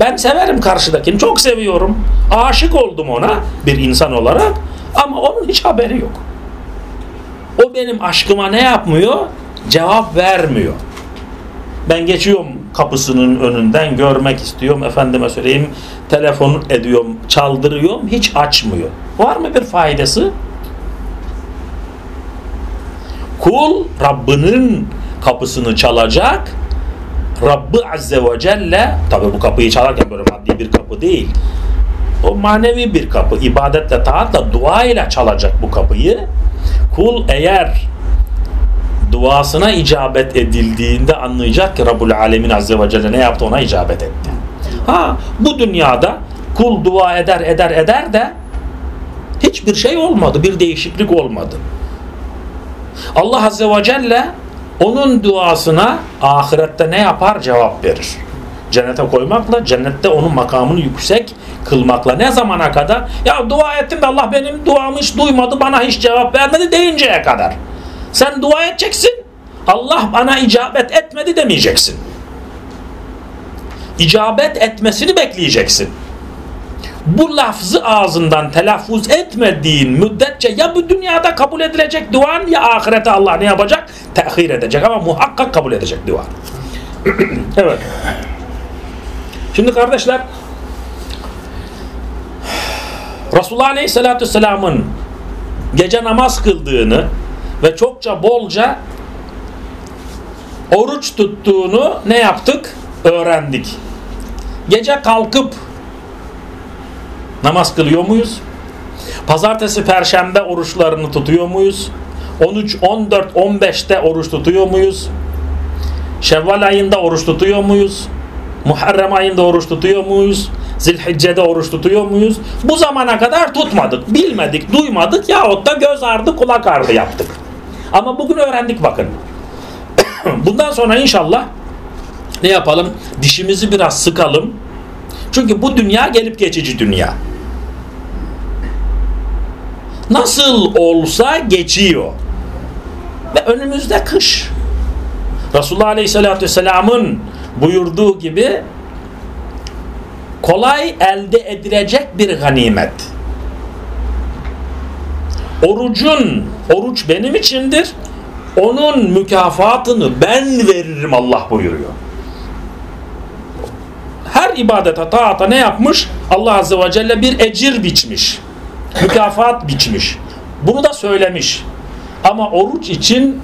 Ben severim karşıdakini. Çok seviyorum. Aşık oldum ona bir insan olarak. Ama onun hiç haberi yok. O benim aşkıma ne yapmıyor? Cevap vermiyor. Ben geçiyorum kapısının önünden görmek istiyorum. Efendime söyleyeyim telefon ediyorum, çaldırıyorum. Hiç açmıyor. Var mı bir faydası? Kul Rabbinin kapısını çalacak. Rabbi Azze ve Celle tabi bu kapıyı çalarken böyle maddi bir kapı değil. O manevi bir kapı. ibadetle, taatla, dua ile çalacak bu kapıyı. Kul eğer duasına icabet edildiğinde anlayacak ki Rabbul Alemin Azze ve Celle ne yaptı ona icabet etti. Ha bu dünyada kul dua eder eder eder de hiçbir şey olmadı. Bir değişiklik olmadı. Allah Azze ve Celle onun duasına ahirette ne yapar? Cevap verir. Cennete koymakla, cennette onun makamını yüksek kılmakla. Ne zamana kadar? Ya dua ettim de Allah benim duamı hiç duymadı, bana hiç cevap vermedi deyinceye kadar. Sen dua edeceksin, Allah bana icabet etmedi demeyeceksin. İcabet etmesini bekleyeceksin bu lafzı ağzından telaffuz etmediğin müddetçe ya bu dünyada kabul edilecek duan ya ahirete Allah ne yapacak? Tehir edecek ama muhakkak kabul edecek duan. evet. Şimdi kardeşler Resulullah Aleyhisselatü Vesselam'ın gece namaz kıldığını ve çokça bolca oruç tuttuğunu ne yaptık? Öğrendik. Gece kalkıp namaz kılıyor muyuz? Pazartesi, perşembe oruçlarını tutuyor muyuz? 13, 14, 15'te oruç tutuyor muyuz? Şevval ayında oruç tutuyor muyuz? Muharrem ayında oruç tutuyor muyuz? Zilhicce'de oruç tutuyor muyuz? Bu zamana kadar tutmadık, bilmedik, duymadık yahut da göz ardı kulak ardı yaptık. Ama bugün öğrendik bakın. Bundan sonra inşallah ne yapalım? Dişimizi biraz sıkalım. Çünkü bu dünya gelip geçici dünya nasıl olsa geçiyor. Ve önümüzde kış. Resulullah Aleyhisselatü Vesselam'ın buyurduğu gibi kolay elde edilecek bir ganimet. Orucun, oruç benim içindir. Onun mükafatını ben veririm Allah buyuruyor. Her ibadete, taata ne yapmış? Allah Azze ve Celle bir ecir biçmiş mükafat biçmiş. Bunu da söylemiş. Ama oruç için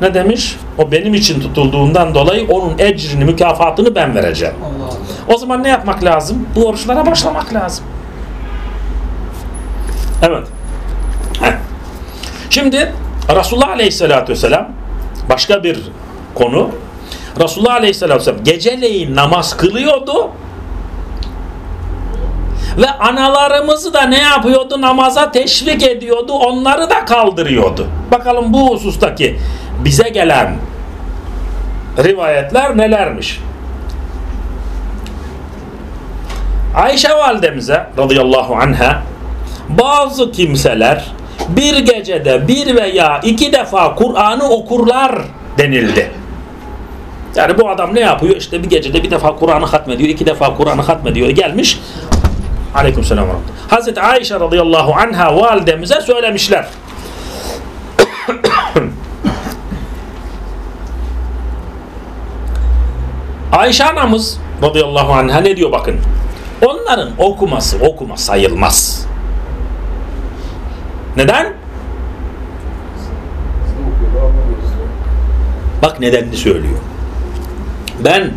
ne demiş? O benim için tutulduğundan dolayı onun ecrini, mükafatını ben vereceğim. O zaman ne yapmak lazım? Bu oruçlara başlamak lazım. Evet. Şimdi Resulullah Aleyhisselatü Vesselam başka bir konu. Resulullah Aleyhisselatü Vesselam geceleyin namaz kılıyordu ve analarımızı da ne yapıyordu? Namaza teşvik ediyordu. Onları da kaldırıyordu. Bakalım bu husustaki bize gelen rivayetler nelermiş? Ayşe validemize radıyallahu anha bazı kimseler bir gecede bir veya iki defa Kur'an'ı okurlar denildi. Yani bu adam ne yapıyor? İşte bir gecede bir defa Kur'an'ı hatmediyor, iki defa Kur'an'ı hatmediyor. Gelmiş Aleyküm selam. Hazreti Ayşe radıyallahu anha validemize söylemişler. Ayşe anamız radıyallahu anha ne diyor bakın. Onların okuması okuma sayılmaz. Neden? Bak nedenini söylüyor. Ben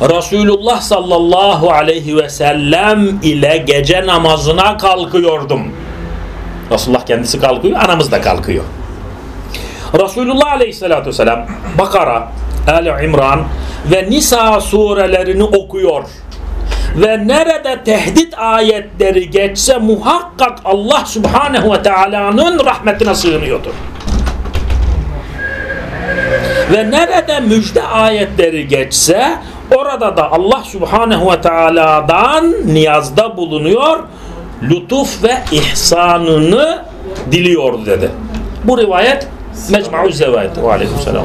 Resulullah sallallahu aleyhi ve sellem ile gece namazına kalkıyordum. Resulullah kendisi kalkıyor, anamız da kalkıyor. Resulullah aleyhissalatü vesselam Bakara, Ali İmran ve Nisa surelerini okuyor. Ve nerede tehdit ayetleri geçse muhakkak Allah subhanehu ve teala'nın rahmetine sığınıyordu. Ve nerede müjde ayetleri geçse Orada da Allah Subhanahu ve Teala'dan niyazda bulunuyor. Lütuf ve ihsanını diliyor dedi. Bu rivayet Mecmu'u Zevayet. Ve aleyküm selam.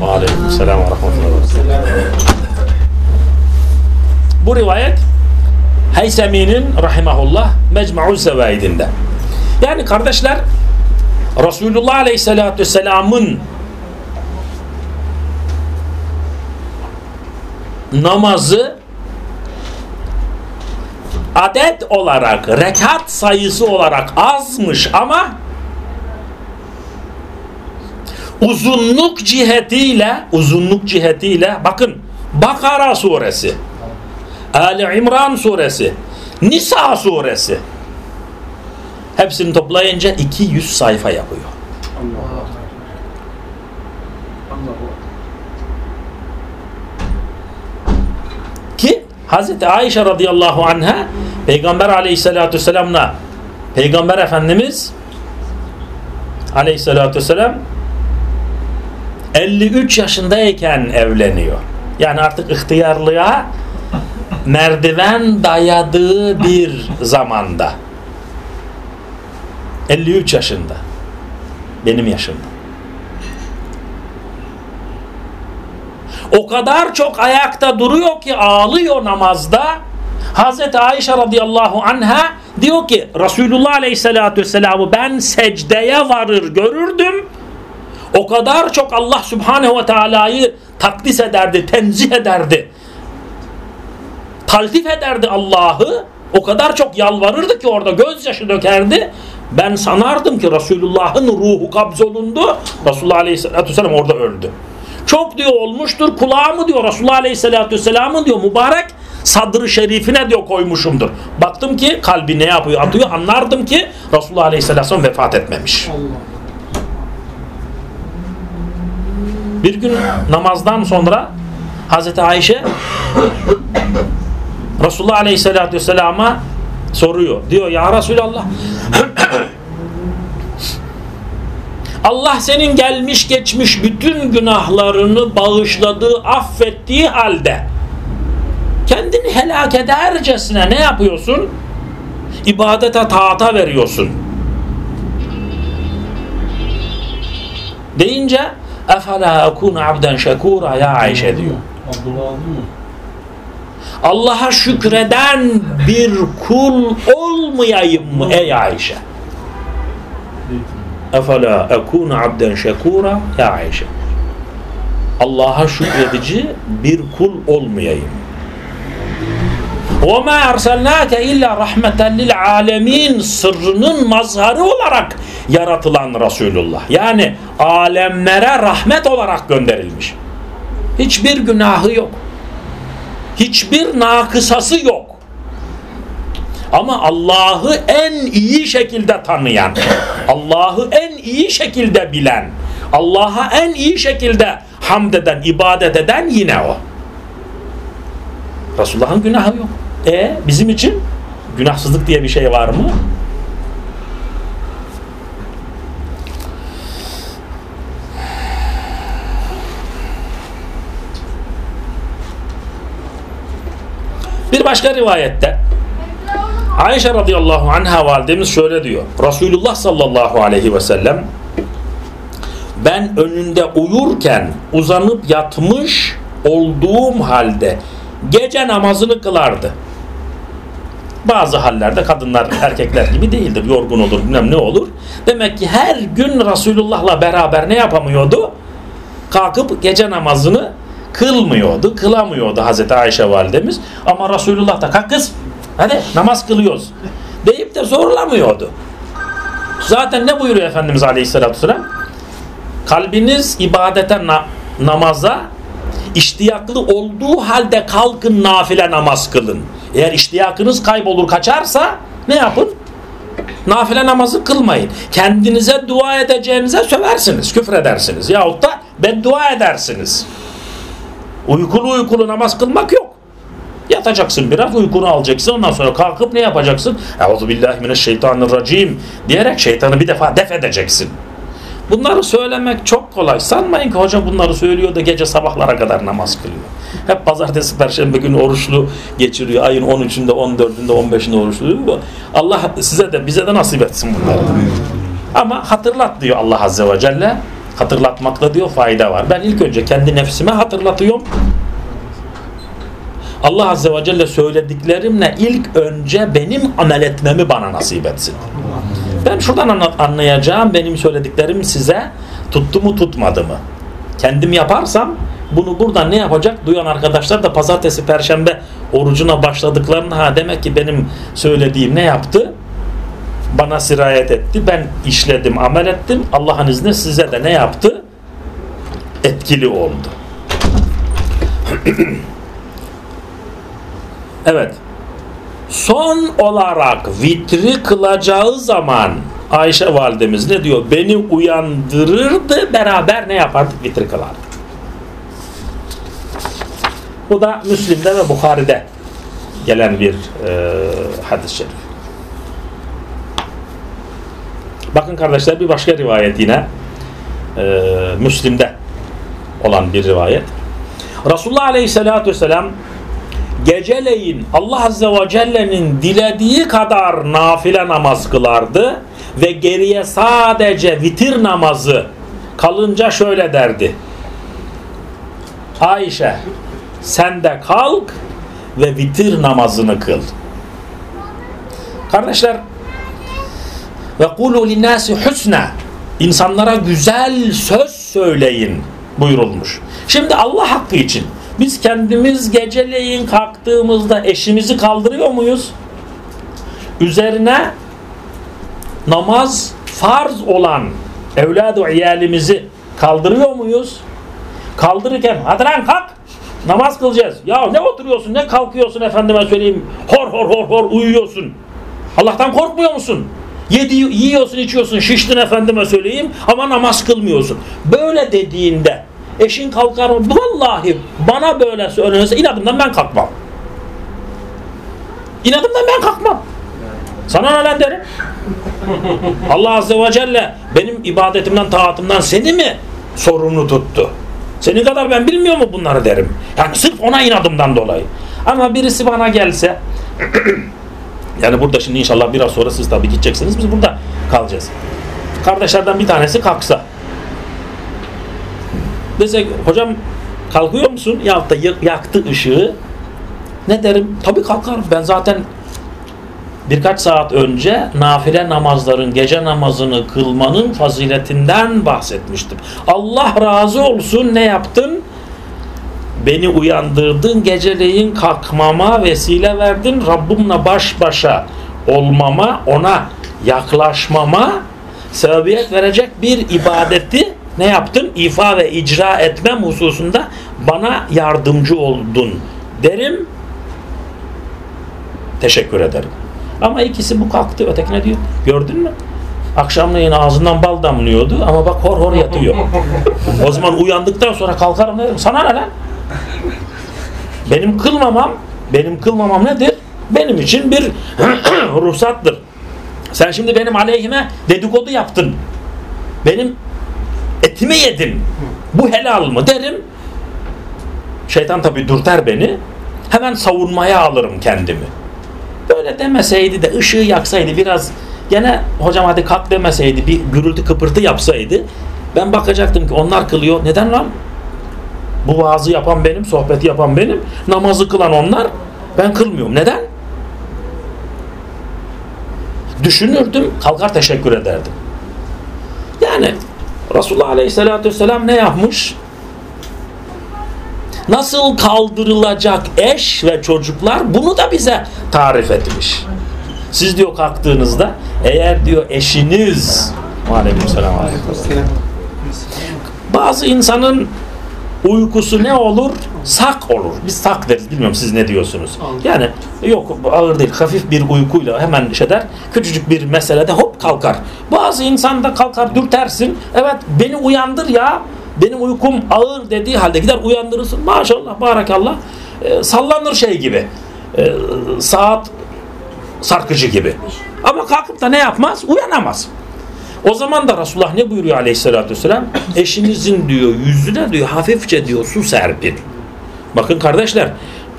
Ve aleyküm selam ve rahmetullah. Bu rivayet Heysemi'nin rahimahullah Mecmu'u Zevaidinde. Yani kardeşler Resulullah Aleyhisselatü Vesselam'ın namazı adet olarak, rekat sayısı olarak azmış ama uzunluk cihetiyle uzunluk cihetiyle bakın Bakara suresi Ali İmran suresi Nisa suresi hepsini toplayınca 200 sayfa yapıyor. Allah. Ki Hazreti Ayşe radıyallahu anha Peygamber aleyhissalatü vesselam'la Peygamber Efendimiz aleyhissalatü vesselam 53 yaşındayken evleniyor. Yani artık ihtiyarlığa merdiven dayadığı bir zamanda. 53 yaşında. Benim yaşımda. O kadar çok ayakta duruyor ki ağlıyor namazda. Hazreti Ayşe radıyallahu anha diyor ki Resulullah aleyhissalatü vesselam'ı ben secdeye varır görürdüm. O kadar çok Allah subhanehu ve teala'yı takdis ederdi, tenzih ederdi. Taltif ederdi Allah'ı. O kadar çok yalvarırdı ki orada gözyaşı dökerdi. Ben sanardım ki Resulullah'ın ruhu kabzolundu. Resulullah Aleyhisselatü Vesselam orada öldü. Çok diyor olmuştur. Kulağımı diyor Resulullah Aleyhisselatü Vesselam'ın diyor mübarek sadrı şerifine diyor koymuşumdur. Baktım ki kalbi ne yapıyor atıyor anlardım ki Resulullah Aleyhisselatü Vesselam vefat etmemiş. Bir gün namazdan sonra Hazreti Ayşe Resulullah Aleyhisselatü Vesselam'a soruyor. Diyor ya Resulallah Allah senin gelmiş geçmiş bütün günahlarını bağışladığı, affettiği halde kendini helak edercesine ne yapıyorsun? İbadete taata veriyorsun. Deyince efela ekunu abden şekura ya Ayşe diyor. Allah'a şükreden bir kul olmayayım mı ey Ayşe? Efela ekunu abden şekura ya Ayşe. Allah'a şükredici bir kul olmayayım. وَمَا اَرْسَلْنَاكَ اِلَّا رَحْمَةً لِلْعَالَمِينَ sırrının mazharı olarak yaratılan Resulullah. Yani alemlere rahmet olarak gönderilmiş. Hiçbir günahı yok. Hiçbir nakısası yok. Ama Allah'ı en iyi şekilde tanıyan, Allah'ı en iyi şekilde bilen, Allah'a en iyi şekilde hamd eden, ibadet eden yine o. Resulullah'ın günahı yok. E bizim için günahsızlık diye bir şey var mı? Bir başka rivayette Ayşe radıyallahu anha validemiz şöyle diyor. Resulullah sallallahu aleyhi ve sellem ben önünde uyurken uzanıp yatmış olduğum halde gece namazını kılardı. Bazı hallerde kadınlar erkekler gibi değildir. Yorgun olur bilmem ne olur. Demek ki her gün Resulullah'la beraber ne yapamıyordu? Kalkıp gece namazını kılmıyordu. Kılamıyordu Hazreti Ayşe validemiz. Ama Resulullah da kalk kız hadi namaz kılıyoruz deyip de zorlamıyordu. Zaten ne buyuruyor Efendimiz Aleyhisselatü Vesselam? Kalbiniz ibadete, na namaza iştiyaklı olduğu halde kalkın nafile namaz kılın. Eğer iştiyakınız kaybolur kaçarsa ne yapın? Nafile namazı kılmayın. Kendinize dua edeceğinize söversiniz, küfredersiniz. Yahut da beddua edersiniz. Uykulu uykulu namaz kılmak yok. Yatacaksın biraz uykunu alacaksın ondan sonra kalkıp ne yapacaksın? Euzubillahimineşşeytanirracim diyerek şeytanı bir defa def edeceksin. Bunları söylemek çok kolay. Sanmayın ki hoca bunları söylüyor da gece sabahlara kadar namaz kılıyor. Hep pazartesi, perşembe günü oruçlu geçiriyor. Ayın 13'ünde, 14'ünde, 15'inde oruçlu. Allah size de bize de nasip etsin bunları. Ama hatırlat diyor Allah Azze ve Celle. Hatırlatmakta diyor fayda var. Ben ilk önce kendi nefsime hatırlatıyorum. Allah Azze ve Celle söylediklerimle ilk önce benim amel etmemi bana nasip etsin. Ben şuradan anlayacağım benim söylediklerim size tuttu mu tutmadı mı? Kendim yaparsam Bunu buradan ne yapacak? Duyan arkadaşlar da pazartesi, perşembe orucuna başladıklarında ha demek ki benim söylediğim ne yaptı? Bana sirayet etti. Ben işledim, amel ettim. Allah'ın izniyle size de ne yaptı? Etkili oldu. evet. Son olarak vitri kılacağı zaman Ayşe validemiz ne diyor? Beni uyandırırdı beraber ne yapardık? Vitri kılardık. Bu da Müslim'de ve Bukhari'de gelen bir e, hadis-i şerif. Bakın kardeşler bir başka rivayet yine e, Müslim'de olan bir rivayet. Resulullah Aleyhisselatü Vesselam geceleyin Allah Azze ve Celle'nin dilediği kadar nafile namaz kılardı ve geriye sadece vitir namazı kalınca şöyle derdi. Ayşe sen de kalk ve vitir namazını kıl. Kardeşler ve kulu linnâsi husna insanlara güzel söz söyleyin buyurulmuş. Şimdi Allah hakkı için biz kendimiz geceleyin kalktığımızda eşimizi kaldırıyor muyuz? Üzerine namaz farz olan evladı iyalimizi kaldırıyor muyuz? Kaldırırken hadi lan kalk namaz kılacağız. Ya ne oturuyorsun ne kalkıyorsun efendime söyleyeyim hor hor hor hor uyuyorsun. Allah'tan korkmuyor musun? Yedi, yiyorsun içiyorsun şiştin efendime söyleyeyim ama namaz kılmıyorsun. Böyle dediğinde eşin kalkar mı? Vallahi bana böyle söylenirse inadımdan ben kalkmam. İnadımdan ben kalkmam. Sana ne lan derim? Allah Azze ve Celle benim ibadetimden, taatımdan seni mi sorumlu tuttu? Senin kadar ben bilmiyor mu bunları derim. Yani sırf ona inadımdan dolayı. Ama birisi bana gelse yani burada şimdi inşallah biraz sonra siz tabii gideceksiniz. Biz burada kalacağız. Kardeşlerden bir tanesi kalksa dese hocam kalkıyor musun? Ya da yaktı ışığı. Ne derim? Tabii kalkarım. Ben zaten birkaç saat önce nafile namazların gece namazını kılmanın faziletinden bahsetmiştim. Allah razı olsun ne yaptın? Beni uyandırdın, geceleyin kalkmama vesile verdin, Rabbimle baş başa olmama, ona yaklaşmama sebebiyet verecek bir ibadeti ne yaptın? İfa ve icra etmem hususunda bana yardımcı oldun derim. Teşekkür ederim. Ama ikisi bu kalktı. Ötekine diyor. Gördün mü? Akşamleyin ağzından bal damlıyordu ama bak hor hor yatıyor. o zaman uyandıktan sonra kalkarım dedim. Sana ne lan? Benim kılmamam, benim kılmamam nedir? Benim için bir ruhsattır. Sen şimdi benim aleyhime dedikodu yaptın. Benim etimi yedin. Bu helal mı derim. Şeytan tabi dürter beni. Hemen savunmaya alırım kendimi. Böyle demeseydi de ışığı yaksaydı biraz gene hocam hadi kalk demeseydi bir gürültü kıpırtı yapsaydı ben bakacaktım ki onlar kılıyor. Neden lan? Bu vaazı yapan benim, sohbeti yapan benim, namazı kılan onlar. Ben kılmıyorum. Neden? Düşünürdüm, kalkar teşekkür ederdim. Yani Resulullah Aleyhisselatü Vesselam ne yapmış? Nasıl kaldırılacak eş ve çocuklar bunu da bize tarif etmiş. Siz diyor kalktığınızda eğer diyor eşiniz Aleykümselam Bazı insanın uykusu ne olur? Sak olur. Biz sak deriz. Bilmiyorum siz ne diyorsunuz. Yani yok ağır değil. Hafif bir uykuyla hemen şey der. Küçücük bir meselede hop kalkar. Bazı insan da kalkar dürtersin. Evet beni uyandır ya. Benim uykum ağır dediği halde gider uyandırırsın. Maşallah barakallah. E, sallanır şey gibi. E, saat sarkıcı gibi. Ama kalkıp da ne yapmaz? Uyanamaz. O zaman da Resulullah ne buyuruyor aleyhissalatü vesselam? Eşinizin diyor yüzüne diyor hafifçe diyor su serpin. Bakın kardeşler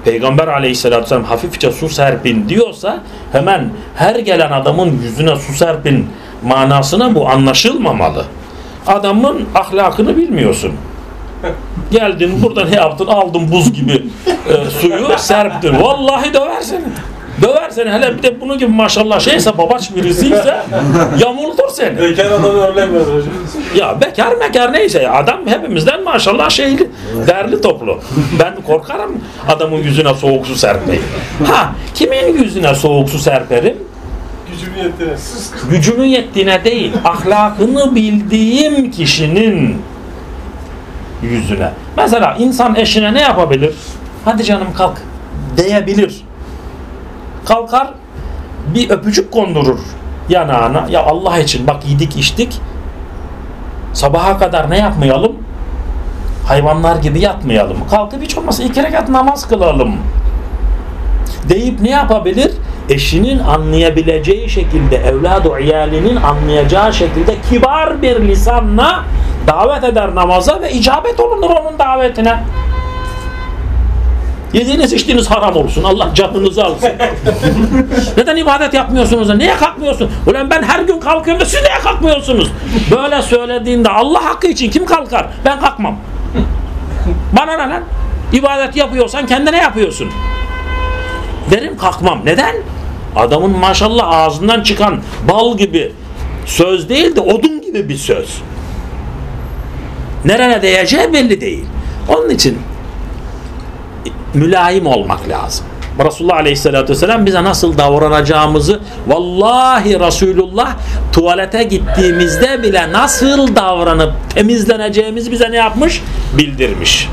Peygamber aleyhissalatü vesselam hafifçe su serpin diyorsa hemen her gelen adamın yüzüne su serpin manasına bu anlaşılmamalı. Adamın ahlakını bilmiyorsun. Geldin burada ne yaptın aldın buz gibi e, suyu serptin. Vallahi döver. Döver seni hele bir de bunun gibi maşallah şeyse babaç birisiyse yamultur seni. Bekar adamı örnek ver hocam. Ya bekar mekar neyse adam hepimizden maşallah şeyli derli toplu. Ben korkarım adamın yüzüne soğuk su serpmeyi. Ha kimin yüzüne soğuk su serperim? Gücümü yettiniz. Gücümün yettiğine değil ahlakını bildiğim kişinin yüzüne. Mesela insan eşine ne yapabilir? Hadi canım kalk diyebilir. Kalkar bir öpücük kondurur yanağına. Ya Allah için bak yedik içtik. Sabaha kadar ne yapmayalım? Hayvanlar gibi yatmayalım. Kalkıp hiç olmazsa iki rekat namaz kılalım. Deyip ne yapabilir? Eşinin anlayabileceği şekilde, evladı iyalinin anlayacağı şekilde kibar bir lisanla davet eder namaza ve icabet olunur onun davetine. Yediğiniz içtiğiniz haram olsun. Allah canınızı alsın. Neden ibadet yapmıyorsunuz? Niye kalkmıyorsun? Ulan ben her gün kalkıyorum da siz niye kalkmıyorsunuz? Böyle söylediğinde Allah hakkı için kim kalkar? Ben kalkmam. Bana ne lan? İbadet yapıyorsan kendine yapıyorsun. Derim kalkmam. Neden? Adamın maşallah ağzından çıkan bal gibi söz değil de odun gibi bir söz. Nerene değeceği belli değil. Onun için mülayim olmak lazım. Resulullah Aleyhisselatü Vesselam bize nasıl davranacağımızı vallahi Resulullah tuvalete gittiğimizde bile nasıl davranıp temizleneceğimizi bize ne yapmış? Bildirmiş.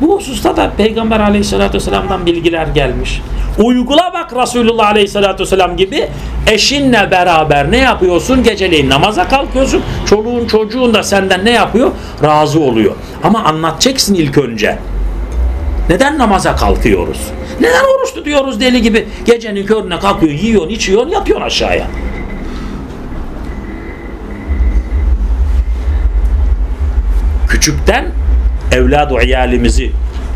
Bu hususta da Peygamber Aleyhisselatü Vesselam'dan bilgiler gelmiş. Uygula bak Resulullah Aleyhisselatü Vesselam gibi eşinle beraber ne yapıyorsun? Geceleyin namaza kalkıyorsun. Çoluğun çocuğun da senden ne yapıyor? Razı oluyor. Ama anlatacaksın ilk önce. Neden namaza kalkıyoruz? Neden oruç tutuyoruz deli gibi? Gecenin körüne kalkıyor, yiyorsun, içiyorsun, yatıyorsun aşağıya. Küçükten evladı iyalimizi,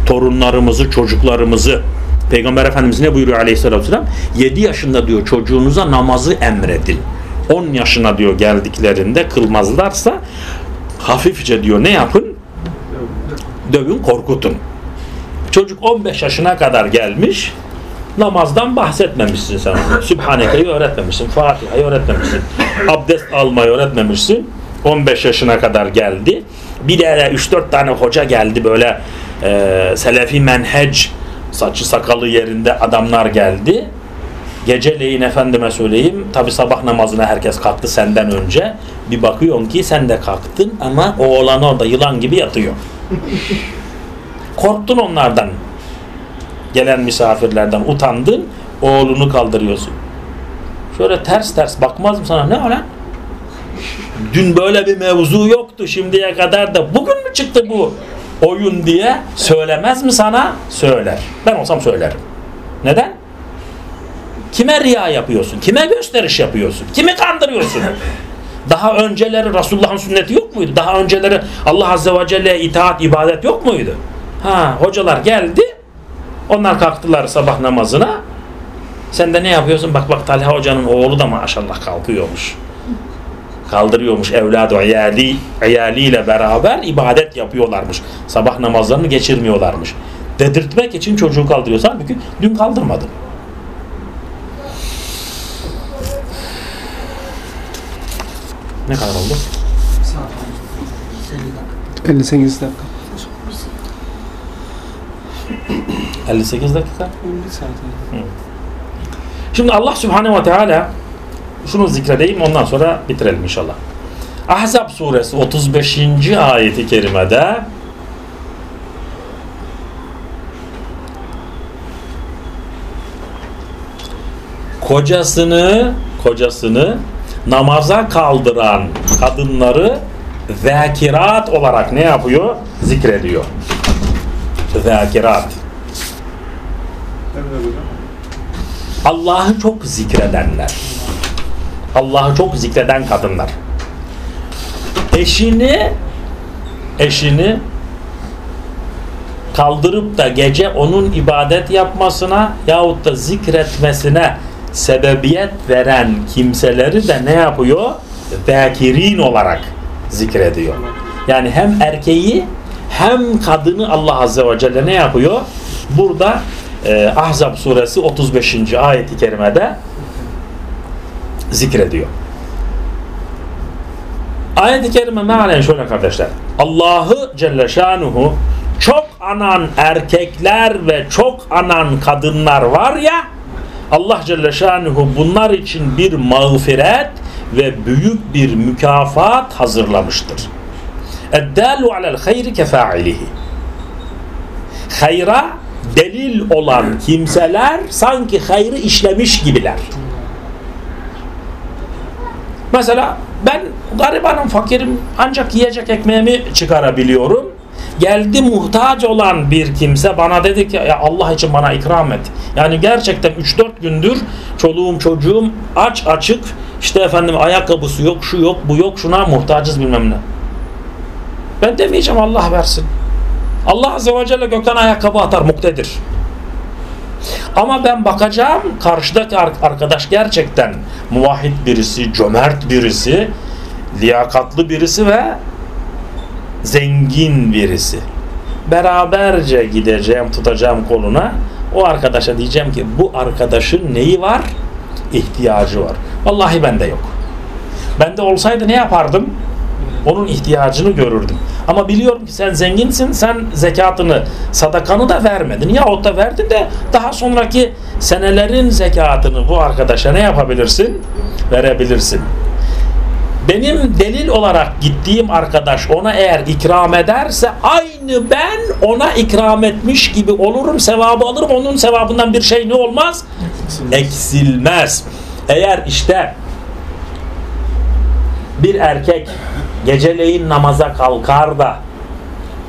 torunlarımızı, çocuklarımızı Peygamber Efendimiz ne buyuruyor aleyhissalatü vesselam? 7 yaşında diyor çocuğunuza namazı emredin. 10 yaşına diyor geldiklerinde kılmazlarsa hafifçe diyor ne yapın? Dövün, korkutun. Çocuk 15 yaşına kadar gelmiş. Namazdan bahsetmemişsin sen. Sübhaneke'yi öğretmemişsin. Fatiha'yı öğretmemişsin. Abdest almayı öğretmemişsin. 15 yaşına kadar geldi. Bir de 3-4 tane hoca geldi böyle e, Selefi menhec saçı sakalı yerinde adamlar geldi. Geceleyin efendime söyleyeyim tabi sabah namazına herkes kalktı senden önce. Bir bakıyorum ki sen de kalktın ama o oğlan orada yılan gibi yatıyor. Korktun onlardan. Gelen misafirlerden utandın. Oğlunu kaldırıyorsun. Şöyle ters ters bakmaz mı sana? Ne o lan? Dün böyle bir mevzu yoktu şimdiye kadar da bugün mü çıktı bu oyun diye söylemez mi sana? Söyler. Ben olsam söylerim. Neden? Kime riya yapıyorsun? Kime gösteriş yapıyorsun? Kimi kandırıyorsun? Daha önceleri Resulullah'ın sünneti yok muydu? Daha önceleri Allah Azze ve Celle'ye itaat, ibadet yok muydu? Ha, hocalar geldi. Onlar kalktılar sabah namazına. Sen de ne yapıyorsun? Bak bak Talha hocanın oğlu da maşallah kalkıyormuş. Kaldırıyormuş evladı iyali, iyaliyle beraber ibadet yapıyorlarmış. Sabah namazlarını geçirmiyorlarmış. Dedirtmek için çocuğu kaldırıyorsun. Halbuki dün kaldırmadım. Ne kadar oldu? 58 dakika. 58 dakika. 50 saat. yani. Şimdi Allah Subhanahu ve Teala şunu zikredeyim ondan sonra bitirelim inşallah. Ahzab suresi 35. ayeti kerimede kocasını kocasını namaza kaldıran kadınları zakirat olarak ne yapıyor? Zikrediyor. Hocam. Allah'ı çok zikredenler. Allah'ı çok zikreden kadınlar. Eşini eşini kaldırıp da gece onun ibadet yapmasına yahut da zikretmesine sebebiyet veren kimseleri de ne yapıyor? Zakirin olarak zikrediyor. Yani hem erkeği hem kadını Allah Azze ve Celle ne yapıyor? Burada e, Ahzab suresi 35. ayeti kerimede zikrediyor. Ayet-i kerime mealen şöyle kardeşler. Allah'ı Celle Şanuhu çok anan erkekler ve çok anan kadınlar var ya Allah Celle Şanuhu bunlar için bir mağfiret ve büyük bir mükafat hazırlamıştır. Eddalu alel hayri kefa'ilihi. Hayra delil olan kimseler sanki hayrı işlemiş gibiler. Mesela ben garibanım, fakirim ancak yiyecek ekmeğimi çıkarabiliyorum. Geldi muhtaç olan bir kimse bana dedi ki ya Allah için bana ikram et. Yani gerçekten 3-4 gündür çoluğum çocuğum aç açık işte efendim ayakkabısı yok şu yok bu yok şuna muhtacız bilmem ne. Ben demeyeceğim Allah versin. Allah Azze ve Celle gökten ayakkabı atar muktedir. Ama ben bakacağım karşıdaki arkadaş gerçekten muvahhid birisi, cömert birisi, liyakatlı birisi ve zengin birisi. Beraberce gideceğim, tutacağım koluna. O arkadaşa diyeceğim ki bu arkadaşın neyi var? İhtiyacı var. Vallahi bende yok. Bende olsaydı ne yapardım? Onun ihtiyacını görürdüm. Ama biliyorum ki sen zenginsin, sen zekatını, sadakanı da vermedin. Yahut da verdin de daha sonraki senelerin zekatını bu arkadaşa ne yapabilirsin? Verebilirsin. Benim delil olarak gittiğim arkadaş ona eğer ikram ederse aynı ben ona ikram etmiş gibi olurum, sevabı alırım. Onun sevabından bir şey ne olmaz? Eksilmez. Eğer işte bir erkek geceleyin namaza kalkar da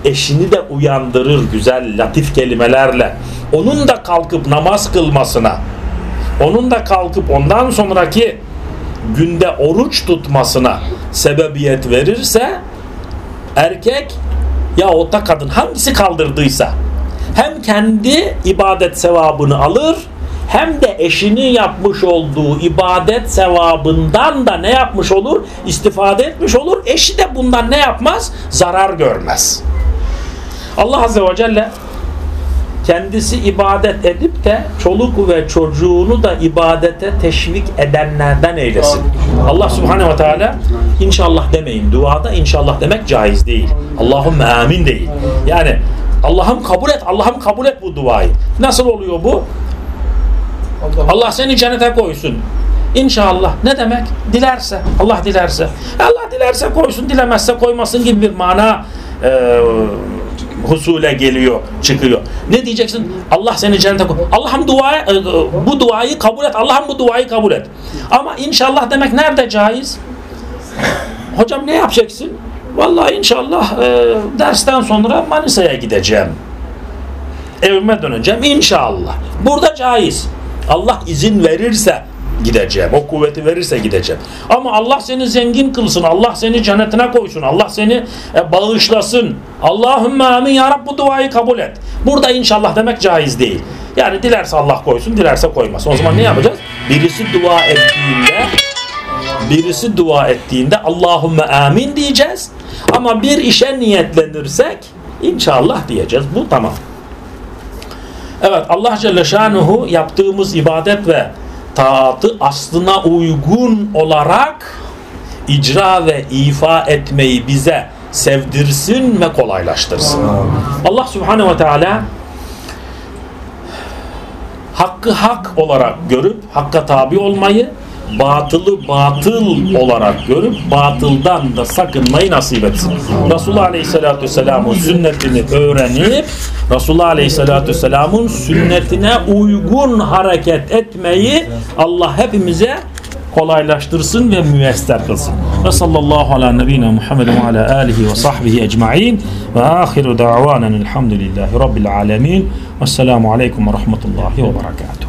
eşini de uyandırır güzel latif kelimelerle. Onun da kalkıp namaz kılmasına onun da kalkıp ondan sonraki günde oruç tutmasına sebebiyet verirse erkek ya o da kadın hangisi kaldırdıysa hem kendi ibadet sevabını alır hem de eşinin yapmış olduğu ibadet sevabından da ne yapmış olur? İstifade etmiş olur. Eşi de bundan ne yapmaz? Zarar görmez. Allah Azze ve Celle kendisi ibadet edip de çoluk ve çocuğunu da ibadete teşvik edenlerden eylesin. Allah Subhanahu ve Teala inşallah demeyin. Duada inşallah demek caiz değil. Allahümme amin değil. Yani Allah'ım kabul et, Allah'ım kabul et bu duayı. Nasıl oluyor bu? Allah seni cennete koysun. İnşallah. Ne demek? Dilerse. Allah dilerse. Allah dilerse koysun, dilemezse koymasın gibi bir mana e, husule geliyor, çıkıyor. Ne diyeceksin? Allah seni cennete koy. Allah'ım dua, e, bu duayı kabul et. Allah'ım bu duayı kabul et. Ama inşallah demek nerede caiz? Hocam ne yapacaksın? Vallahi inşallah e, dersten sonra Manisa'ya gideceğim. Evime döneceğim inşallah. Burada caiz. Allah izin verirse gideceğim. O kuvveti verirse gideceğim. Ama Allah seni zengin kılsın. Allah seni cennetine koysun. Allah seni e, bağışlasın. Allahümme amin ya Rab bu duayı kabul et. Burada inşallah demek caiz değil. Yani dilerse Allah koysun, dilerse koymasın. O zaman ne yapacağız? Birisi dua ettiğinde birisi dua ettiğinde Allahümme amin diyeceğiz. Ama bir işe niyetlenirsek inşallah diyeceğiz. Bu tamam. Evet Allah Celle Şanuhu yaptığımız ibadet ve taatı aslına uygun olarak icra ve ifa etmeyi bize sevdirsin ve kolaylaştırsın. Allah Subhanahu ve Teala hakkı hak olarak görüp hakka tabi olmayı batılı batıl olarak görüp batıldan da sakınmayı nasip etsin. Resulullah Aleyhisselatü Vesselam'ın sünnetini öğrenip Resulullah Aleyhisselatü Vesselam'ın sünnetine uygun hareket etmeyi Allah hepimize kolaylaştırsın ve müyesser kılsın. Ve sallallahu ala nebine Muhammed ve ala alihi ve sahbihi ecma'in ve ahiru da'vanen elhamdülillahi rabbil alemin. Vesselamu aleyküm ve rahmetullahi ve berekatuhu.